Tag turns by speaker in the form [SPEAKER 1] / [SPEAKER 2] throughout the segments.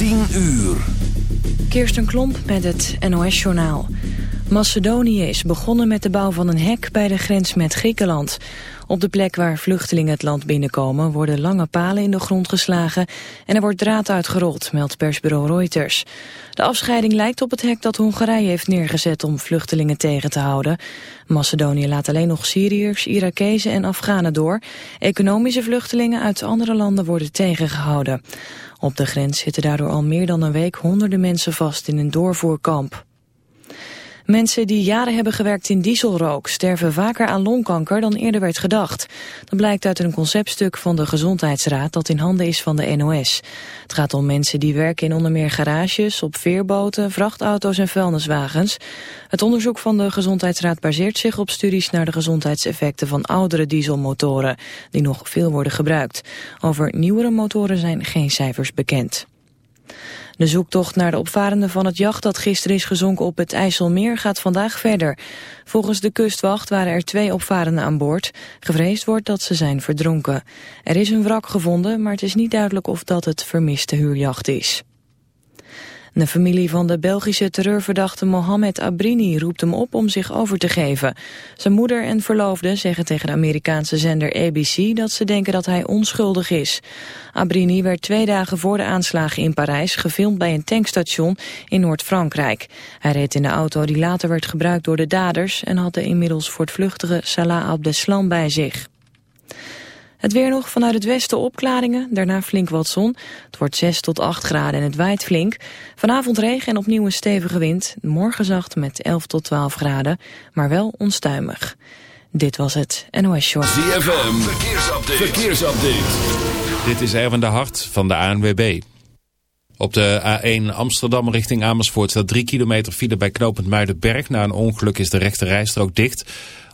[SPEAKER 1] 10 uur.
[SPEAKER 2] Kirsten Klomp met het NOS-journaal. Macedonië is begonnen met de bouw van een hek bij de grens met Griekenland. Op de plek waar vluchtelingen het land binnenkomen worden lange palen in de grond geslagen en er wordt draad uitgerold, meldt persbureau Reuters. De afscheiding lijkt op het hek dat Hongarije heeft neergezet om vluchtelingen tegen te houden. Macedonië laat alleen nog Syriërs, Irakezen en Afghanen door. Economische vluchtelingen uit andere landen worden tegengehouden. Op de grens zitten daardoor al meer dan een week honderden mensen vast in een doorvoerkamp. Mensen die jaren hebben gewerkt in dieselrook sterven vaker aan longkanker dan eerder werd gedacht. Dat blijkt uit een conceptstuk van de Gezondheidsraad dat in handen is van de NOS. Het gaat om mensen die werken in onder meer garages, op veerboten, vrachtauto's en vuilniswagens. Het onderzoek van de Gezondheidsraad baseert zich op studies naar de gezondheidseffecten van oudere dieselmotoren, die nog veel worden gebruikt. Over nieuwere motoren zijn geen cijfers bekend. De zoektocht naar de opvarenden van het jacht dat gisteren is gezonken op het IJsselmeer gaat vandaag verder. Volgens de kustwacht waren er twee opvarenden aan boord. Gevreesd wordt dat ze zijn verdronken. Er is een wrak gevonden, maar het is niet duidelijk of dat het vermiste huurjacht is. De familie van de Belgische terreurverdachte Mohamed Abrini roept hem op om zich over te geven. Zijn moeder en verloofde zeggen tegen de Amerikaanse zender ABC dat ze denken dat hij onschuldig is. Abrini werd twee dagen voor de aanslagen in Parijs gefilmd bij een tankstation in Noord-Frankrijk. Hij reed in de auto die later werd gebruikt door de daders en had de inmiddels voortvluchtige Salah Abdeslam bij zich. Het weer nog vanuit het westen opklaringen, daarna flink wat zon. Het wordt 6 tot 8 graden en het waait flink. Vanavond regen en opnieuw een stevige wind. Morgen zacht met 11 tot 12 graden, maar wel onstuimig. Dit was het NOS Short.
[SPEAKER 1] ZFM, verkeersupdate. verkeersupdate.
[SPEAKER 3] Dit is Erwin de Hart van de ANWB. Op de A1 Amsterdam richting Amersfoort staat 3 kilometer file bij knooppunt Muidenberg. Na een ongeluk is de rechte rijstrook dicht...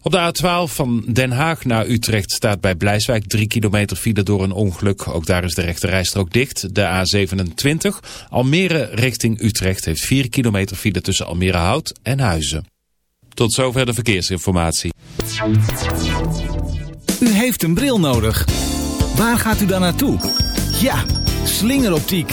[SPEAKER 3] Op de A12 van Den Haag naar Utrecht staat bij Blijswijk 3 kilometer file door een ongeluk. Ook daar is de rechte rijstrook dicht. De A27 Almere richting Utrecht heeft 4 kilometer file tussen Almere Hout en Huizen. Tot zover de verkeersinformatie.
[SPEAKER 4] U heeft een bril nodig. Waar gaat u dan naartoe? Ja, slingeroptiek.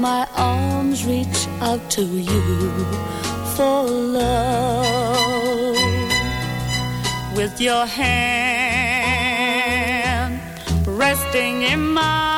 [SPEAKER 5] my arms reach out to you for love. With your hand
[SPEAKER 6] resting in mine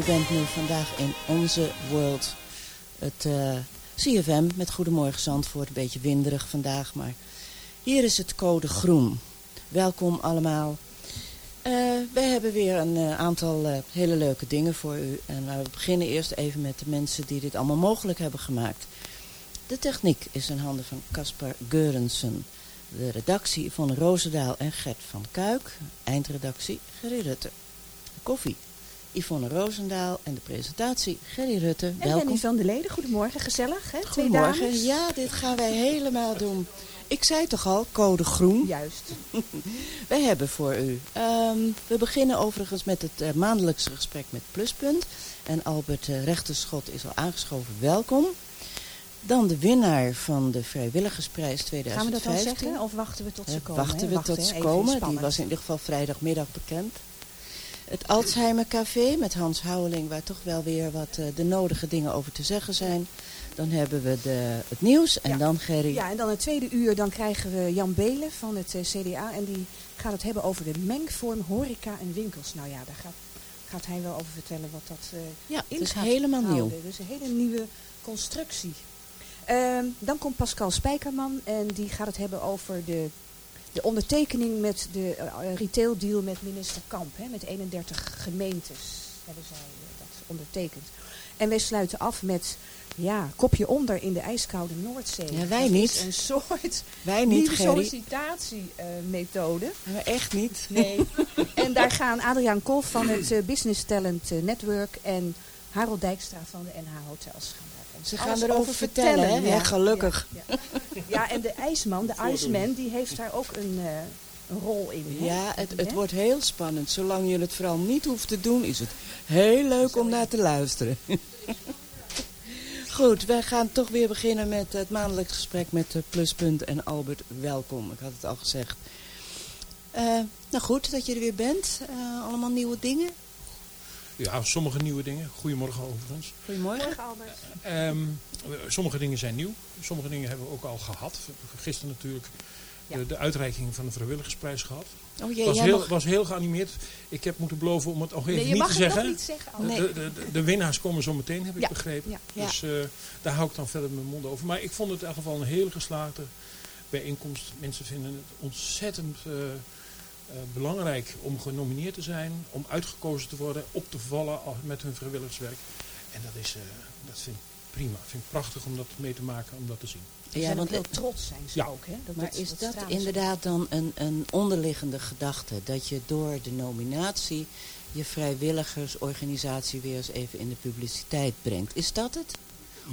[SPEAKER 7] U bent nu vandaag in onze world. Het eh, CFM met Goedemorgen Zandvoort. Een beetje winderig vandaag, maar hier is het code groen. Welkom allemaal. Eh, wij hebben weer een eh, aantal hele leuke dingen voor u. En we beginnen eerst even met de mensen die dit allemaal mogelijk hebben gemaakt. De techniek is in handen van Caspar Geurensen. De redactie van Roosendaal en Gert van Kuik. Eindredactie. De koffie Yvonne Roosendaal en de presentatie Gerry Rutte.
[SPEAKER 8] En
[SPEAKER 7] Welkom.
[SPEAKER 8] Van der Leden, goedemorgen, gezellig hè? Twee
[SPEAKER 7] Goedemorgen.
[SPEAKER 8] dames.
[SPEAKER 7] Ja, dit gaan wij helemaal doen. Ik zei toch al, code groen.
[SPEAKER 8] Juist.
[SPEAKER 7] Wij hebben voor u. ehm, we beginnen overigens met het eh, maandelijkse gesprek met Pluspunt. En Albert uh, Rechterschot is al aangeschoven. Welkom. Dan de winnaar van de Vrijwilligersprijs 2015.
[SPEAKER 8] Gaan we dat al zeggen of wachten we tot ze
[SPEAKER 7] Eh,
[SPEAKER 8] komen?
[SPEAKER 7] Wachten
[SPEAKER 8] hè?
[SPEAKER 7] we tot ze komen. Die was in ieder geval vrijdagmiddag bekend. Het Alzheimer Café met Hans Houweling, waar toch wel weer wat eh, de nodige dingen over te zeggen zijn. Dan hebben we de, het nieuws en
[SPEAKER 8] Ja.
[SPEAKER 7] dan Gerry.
[SPEAKER 8] Ja, en dan het tweede uur dan krijgen we Jan Belen van het eh, CDA. En die gaat het hebben over de mengvorm horeca en winkels. Nou ja, daar gaat, gaat hij wel over vertellen wat dat eh
[SPEAKER 7] Ja,
[SPEAKER 8] in
[SPEAKER 7] het is helemaal
[SPEAKER 8] houden.
[SPEAKER 7] nieuw.
[SPEAKER 8] Dus een hele nieuwe constructie. Ehm, dan komt Pascal Spijkerman en die gaat het hebben over de, de ondertekening met de eh, retail deal met minister Kamp. Hè, met 31 gemeentes hebben zij eh, dat ondertekend. En wij sluiten af met ja, kopje onder in de ijskoude Noordzee.
[SPEAKER 7] Ja, wij niet.
[SPEAKER 8] een soort
[SPEAKER 7] Wij niet,
[SPEAKER 8] nieuwe sollicitatiemethode.
[SPEAKER 7] Maar echt niet.
[SPEAKER 8] Nee. en daar gaan Adriaan Kolf van het eh, Business Talent eh, Network en Harold Dijkstra van de NH Hotels gaan
[SPEAKER 7] Ze gaan
[SPEAKER 8] alles
[SPEAKER 7] erover
[SPEAKER 8] over
[SPEAKER 7] vertellen, hè? Ja, gelukkig.
[SPEAKER 8] Ja, ja. Ja, en de ijsman, de Iceman, die heeft daar ook een, eh, een rol in. Hè?
[SPEAKER 7] Ja, het, het wordt heel spannend. Zolang je het vooral niet hoeft te doen, is het heel leuk om naar te luisteren. Goed, wij gaan toch weer beginnen met het maandelijks gesprek met de Pluspunt en Albert. Welkom, ik had het al gezegd. Eh, nou goed, dat je er weer bent. Eh, allemaal nieuwe dingen.
[SPEAKER 9] Ja, sommige nieuwe dingen. Goedemorgen overigens.
[SPEAKER 7] Goedemorgen.
[SPEAKER 8] Albert.
[SPEAKER 9] Ehm, sommige dingen zijn nieuw. Sommige dingen hebben we ook al gehad. We hebben Gisteren natuurlijk de, de uitreiking van de vrijwilligersprijs gehad.
[SPEAKER 7] Oh jee,
[SPEAKER 9] was,
[SPEAKER 7] jij
[SPEAKER 9] heel,
[SPEAKER 7] mag-
[SPEAKER 9] was heel geanimeerd. Ik heb moeten beloven om het nog even
[SPEAKER 8] Nee, je
[SPEAKER 9] niet
[SPEAKER 8] mag
[SPEAKER 9] te zeggen.
[SPEAKER 8] niet zeggen,
[SPEAKER 9] De- de, de, de, de winnaars komen zo meteen, heb ik
[SPEAKER 8] Ja,
[SPEAKER 9] begrepen.
[SPEAKER 8] ja,
[SPEAKER 7] ja.
[SPEAKER 9] Dus eh, daar hou ik dan verder mijn mond over. Maar ik vond het in ieder geval een hele geslaagde bijeenkomst. Mensen vinden het ontzettend eh, belangrijk om genomineerd te zijn. Om uitgekozen te worden, op te vallen al- met hun vrijwilligerswerk. En dat, is, eh, dat vind ik prima. vind ik prachtig om dat mee te maken, om dat te zien.
[SPEAKER 7] Ja,
[SPEAKER 8] zijn
[SPEAKER 7] want
[SPEAKER 8] ook heel trots zijn ze
[SPEAKER 9] Ja.
[SPEAKER 8] ook. Hè? Dat,
[SPEAKER 7] Maar
[SPEAKER 8] dat-
[SPEAKER 7] is
[SPEAKER 8] dat
[SPEAKER 7] dat
[SPEAKER 8] stralen ze.
[SPEAKER 7] inderdaad dan een, een onderliggende gedachte? Dat je door de nominatie je vrijwilligersorganisatie weer eens even in de publiciteit brengt. Is dat het?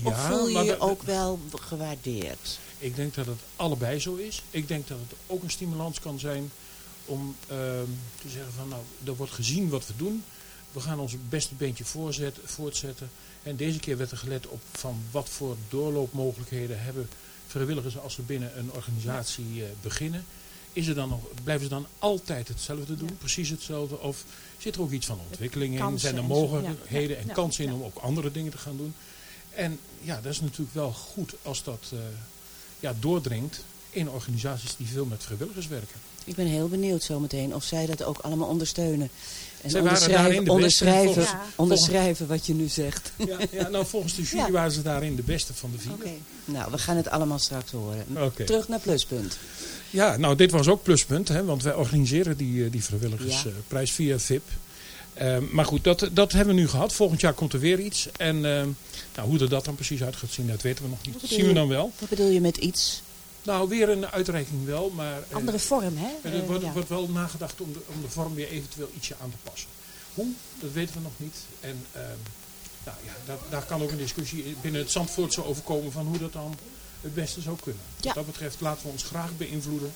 [SPEAKER 7] of voel je je ook wel gewaardeerd?
[SPEAKER 9] Ik denk dat het allebei zo is. Ik denk dat het ook een stimulans kan zijn om ehm, te zeggen van nou, er wordt gezien wat we doen. we gaan ons beste beentje voorzet, voortzetten. En deze keer werd er gelet op van wat voor doorloopmogelijkheden hebben vrijwilligers als ze binnen een organisatie eh, beginnen. Is er dan nog, blijven ze dan altijd hetzelfde doen, precies hetzelfde? Of zit er ook iets van ontwikkeling in? Zijn er mogelijkheden
[SPEAKER 8] ja.
[SPEAKER 9] en
[SPEAKER 8] Ja.
[SPEAKER 9] kansen in om ook andere dingen te gaan doen? En ja, dat is natuurlijk wel goed als dat eh, ja, doordringt in organisaties die veel met vrijwilligers werken.
[SPEAKER 7] Ik ben heel benieuwd zometeen of zij dat ook allemaal ondersteunen. En
[SPEAKER 9] Zij waren
[SPEAKER 7] onderschrijven,
[SPEAKER 9] de beste,
[SPEAKER 7] onderschrijven,
[SPEAKER 9] volgens-
[SPEAKER 8] Ja.
[SPEAKER 7] onderschrijven wat je nu zegt.
[SPEAKER 9] Ja, ja, nou volgens de jury
[SPEAKER 7] Ja.
[SPEAKER 9] waren ze daarin de beste van de vier.
[SPEAKER 7] Oké. Nou, we gaan het allemaal straks horen. Terug naar Pluspunt.
[SPEAKER 9] Ja, nou dit was ook pluspunt, hè, want wij organiseren die, eh, die
[SPEAKER 7] Ja.
[SPEAKER 9] vrijwilligersprijs via VIP. Ehm, maar goed, dat, dat hebben we nu gehad. Volgend jaar komt er weer iets. En ehm, nou, hoe er dat dan precies uit gaat zien, dat weten we nog niet. Dat zien we dan wel.
[SPEAKER 7] Wat bedoel je met iets?
[SPEAKER 9] Nou, weer een uitreiking wel, maar eh,
[SPEAKER 8] Andere vorm, hè?
[SPEAKER 9] er
[SPEAKER 8] Eh,
[SPEAKER 9] wordt,
[SPEAKER 8] ja.
[SPEAKER 9] wordt wel nagedacht om de, om de vorm weer eventueel ietsje aan te passen. Hoe, dat weten we nog niet. En ehm, nou, ja, daar, daar kan ook een discussie binnen het Zandvoortse over komen van hoe dat dan het beste zou kunnen.
[SPEAKER 7] Ja.
[SPEAKER 9] Wat dat betreft laten we ons graag beïnvloeden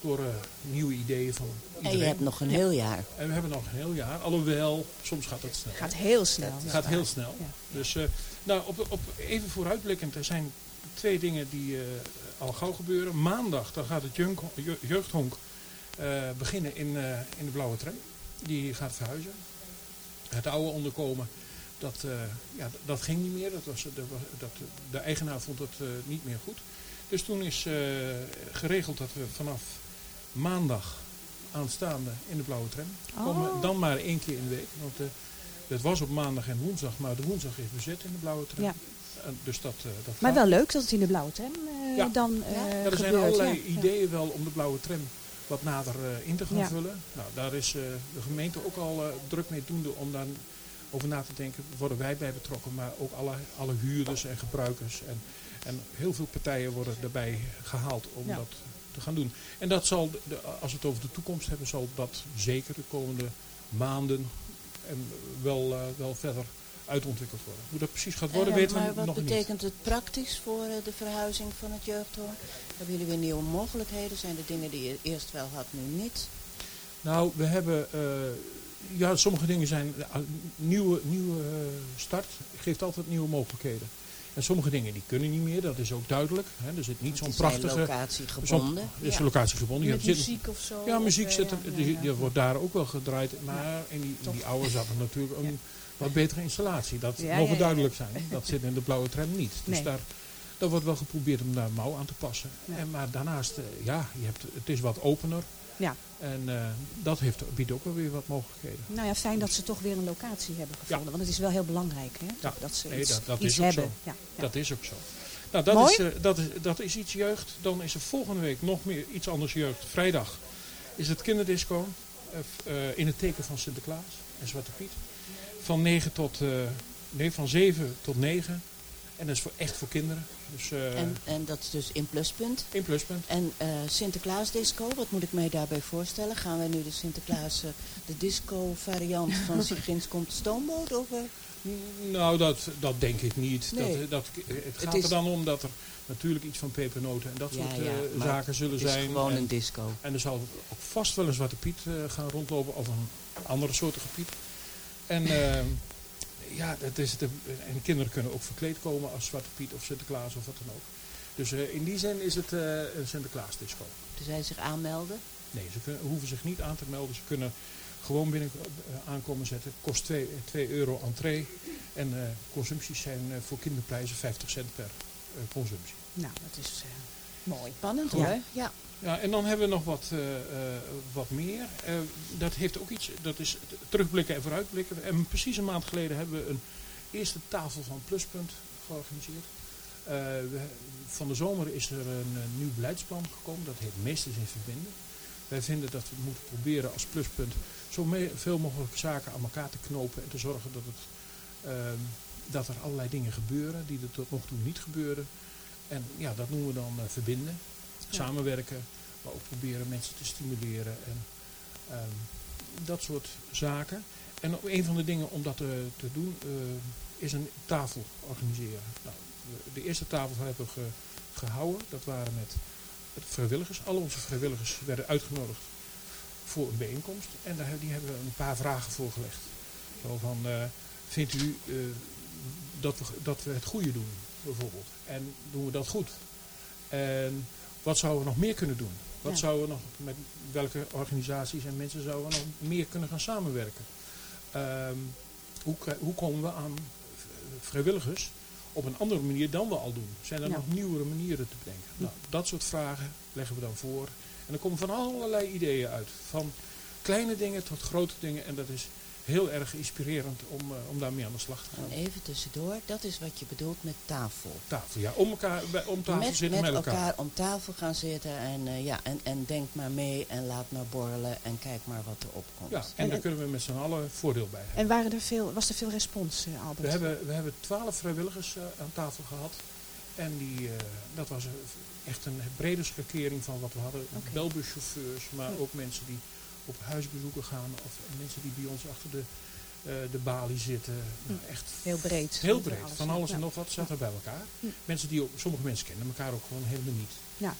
[SPEAKER 9] door eh, nieuwe ideeën van iedereen.
[SPEAKER 7] En je hebt nog een heel jaar.
[SPEAKER 9] En we hebben nog een heel jaar, alhoewel soms gaat het snel.
[SPEAKER 8] Gaat heel snel.
[SPEAKER 9] Het gaat heel snel.
[SPEAKER 8] Ja.
[SPEAKER 9] Dus uh, nou, op, op, even vooruitblikkend, er zijn twee dingen die uh, al gauw gebeuren. Maandag dan gaat het jeugd, jeugdhonk uh, beginnen in, in de blauwe tram. Die gaat verhuizen. Het oude onderkomen, dat, ja, dat ging niet meer. Dat was, dat, dat, de eigenaar vond het niet meer goed. Dus toen is geregeld dat we vanaf maandag aanstaande in de blauwe tram komen.
[SPEAKER 8] Oh.
[SPEAKER 9] Dan maar één keer in de week. Want het was op maandag en woensdag, maar de woensdag is bezet in de blauwe tram.
[SPEAKER 8] Ja.
[SPEAKER 9] Dus dat, uh, dat
[SPEAKER 8] maar
[SPEAKER 9] gaat.
[SPEAKER 8] wel leuk dat het in de blauwe tram
[SPEAKER 9] ja.
[SPEAKER 8] dan
[SPEAKER 9] ja, er
[SPEAKER 8] gebeurt.
[SPEAKER 9] zijn allerlei
[SPEAKER 8] ja.
[SPEAKER 9] ideeën wel om de blauwe tram wat nader in te gaan
[SPEAKER 8] Ja.
[SPEAKER 9] vullen. Nou, daar is de gemeente ook al druk mee doende om daar over na te denken. Worden wij bij betrokken, maar ook alle, alle huurders en gebruikers. En, en heel veel partijen worden daarbij gehaald om
[SPEAKER 8] Ja.
[SPEAKER 9] dat te gaan doen. En dat zal, de, als we het over de toekomst hebben, zal dat zeker de komende maanden en wel, uh, wel verder uitontwikkeld worden. Hoe dat precies gaat worden,
[SPEAKER 7] Uh,
[SPEAKER 9] weten
[SPEAKER 7] maar
[SPEAKER 9] we
[SPEAKER 7] wat
[SPEAKER 9] nog niet.
[SPEAKER 7] betekent het praktisch voor uh, de verhuizing van het jeugdhonk? Hebben jullie weer nieuwe mogelijkheden? Zijn er dingen die je eerst wel had, nu niet?
[SPEAKER 9] Nou, we hebben... Uh, ja, sommige dingen zijn nieuwe, nieuwe start. Geeft altijd nieuwe mogelijkheden. En sommige dingen die kunnen niet meer, dat is ook duidelijk. Hè. Er zit niet zo'n prachtige...
[SPEAKER 7] locatiegebonden.
[SPEAKER 9] Zo, is ja. locatiegebonden.
[SPEAKER 8] Met muziek of zo?
[SPEAKER 9] Ja, muziek
[SPEAKER 8] of,
[SPEAKER 9] zit,
[SPEAKER 8] ja,
[SPEAKER 9] die,
[SPEAKER 8] ja,
[SPEAKER 9] die wordt daar ook wel gedraaid. Maar in die, die oude zat er natuurlijk een wat betere installatie. Dat mogen duidelijk zijn. Dat zit in de blauwe tram niet. Dus
[SPEAKER 8] Nee.
[SPEAKER 9] daar, daar wordt wel geprobeerd om daar mouw aan te passen. En, maar daarnaast, uh, ja, je hebt, het is wat opener.
[SPEAKER 8] Ja.
[SPEAKER 9] En uh, dat heeft, biedt ook wel weer wat mogelijkheden.
[SPEAKER 8] Nou ja, fijn dat ze toch weer een locatie hebben gevonden.
[SPEAKER 9] Ja.
[SPEAKER 8] Want het is wel heel belangrijk hè?
[SPEAKER 9] Ja.
[SPEAKER 8] dat ze
[SPEAKER 9] nee,
[SPEAKER 8] iets,
[SPEAKER 9] dat, dat
[SPEAKER 8] iets
[SPEAKER 9] is ook
[SPEAKER 8] hebben.
[SPEAKER 9] Zo.
[SPEAKER 8] Ja. Ja.
[SPEAKER 9] Dat is ook zo. Nou, dat
[SPEAKER 8] Mooi.
[SPEAKER 9] is, uh, dat, is, dat is iets jeugd. Dan is er volgende week nog meer iets anders jeugd. Vrijdag is het kinderdisco. Uh, in het teken van Sinterklaas en Zwarte Piet. Van 9 tot, nee, van 7 tot 9. En dat is voor, echt voor kinderen. Dus, uh,
[SPEAKER 7] en, en dat is dus in pluspunt.
[SPEAKER 9] In pluspunt.
[SPEAKER 7] En uh, Sinterklaas disco, wat moet ik mij daarbij voorstellen? Gaan wij nu de Sinterklaas, de disco variant van Sigrins komt stoomboot? Of,
[SPEAKER 9] nou, dat, dat denk ik niet.
[SPEAKER 7] Nee.
[SPEAKER 9] Dat, dat, het gaat
[SPEAKER 7] het is...
[SPEAKER 9] er dan om dat er natuurlijk iets van pepernoten en dat
[SPEAKER 7] ja,
[SPEAKER 9] soort
[SPEAKER 7] ja,
[SPEAKER 9] zaken zullen
[SPEAKER 7] het is
[SPEAKER 9] zijn.
[SPEAKER 7] gewoon
[SPEAKER 9] en,
[SPEAKER 7] een disco.
[SPEAKER 9] En er zal ook vast wel een Zwarte Piet gaan rondlopen of een andere soortige Piet. En ja, dat is de, en kinderen kunnen ook verkleed komen als Zwarte Piet of Sinterklaas of wat dan ook. Dus uh, in die zin is het uh, een Sinterklaas disco.
[SPEAKER 7] Dus zij zich aanmelden?
[SPEAKER 9] Nee, ze kunnen, hoeven zich niet aan te melden. Ze kunnen gewoon binnen aankomen zetten. Kost 2 euro entree. En consumpties zijn voor kinderprijzen 50 cent per consumptie.
[SPEAKER 8] Nou, dat is mooi.
[SPEAKER 7] Spannend
[SPEAKER 8] ja.
[SPEAKER 7] hoor. Ja.
[SPEAKER 9] Ja, en dan hebben we nog wat, uh, uh, wat meer. Uh, dat heeft ook iets, dat is terugblikken en vooruitblikken. En precies een maand geleden hebben we een eerste tafel van Pluspunt georganiseerd. We, van de zomer is er een, een, nieuw beleidsplan gekomen, dat heet Meesters in Verbinden. Wij vinden dat we moeten proberen als Pluspunt zoveel mogelijk zaken aan elkaar te knopen en te zorgen dat, het, ehm, dat er allerlei dingen gebeuren die er tot nog toe niet gebeuren. En ja, dat noemen we dan verbinden samenwerken, maar ook proberen mensen te stimuleren en um, dat soort zaken. En een van de dingen om dat uh, te doen uh, is een tafel organiseren. Nou, de eerste tafel hebben we ge, gehouden, dat waren met vrijwilligers. Al onze vrijwilligers werden uitgenodigd voor een bijeenkomst en daar, die hebben we een paar vragen voorgelegd. Zo van, eh, vindt u eh, dat, we, dat we het goede doen, bijvoorbeeld? En doen we dat goed? En wat zouden we nog meer kunnen doen? Wat
[SPEAKER 8] Ja.
[SPEAKER 9] zouden we nog, met welke organisaties en mensen zouden we nog meer kunnen gaan samenwerken? Ehm, hoe, hoe komen we aan vrijwilligers op een andere manier dan we al doen? Zijn er
[SPEAKER 8] Ja.
[SPEAKER 9] nog nieuwere manieren te bedenken? Nou, dat soort vragen leggen we dan voor. En er komen van allerlei ideeën uit. Van kleine dingen tot grote dingen. En dat is heel erg inspirerend om, eh, om daarmee aan de slag te gaan.
[SPEAKER 7] En even tussendoor, dat is wat je bedoelt met tafel.
[SPEAKER 9] Tafel, ja. Om, elkaar, om tafel
[SPEAKER 7] met
[SPEAKER 9] zitten
[SPEAKER 7] met
[SPEAKER 9] met elkaar.
[SPEAKER 7] om tafel gaan zitten en, eh, ja, en, en denk maar mee en laat maar borrelen en kijk maar wat er opkomt.
[SPEAKER 9] Ja, en daar kunnen we met z'n allen voordeel bij hebben.
[SPEAKER 8] En waren er veel, was er veel respons, eh, Albert?
[SPEAKER 9] We hebben, we hebben twaalf vrijwilligers aan tafel gehad. En die, eh, dat was echt een brede schakering van wat we hadden.
[SPEAKER 8] Oké.
[SPEAKER 9] Belbuschauffeurs, maar ook mensen die op huisbezoeken gaan. Of mensen die bij ons achter de, eh, de balie zitten. Nou, echt
[SPEAKER 8] Heel breed.
[SPEAKER 9] heel breed.
[SPEAKER 8] alles,
[SPEAKER 9] Van
[SPEAKER 8] ja.
[SPEAKER 9] alles en
[SPEAKER 8] Ja.
[SPEAKER 9] nog wat zat er bij elkaar.
[SPEAKER 8] Hm.
[SPEAKER 9] Mensen die ook, sommige mensen kennen elkaar ook gewoon helemaal niet.
[SPEAKER 8] Ja.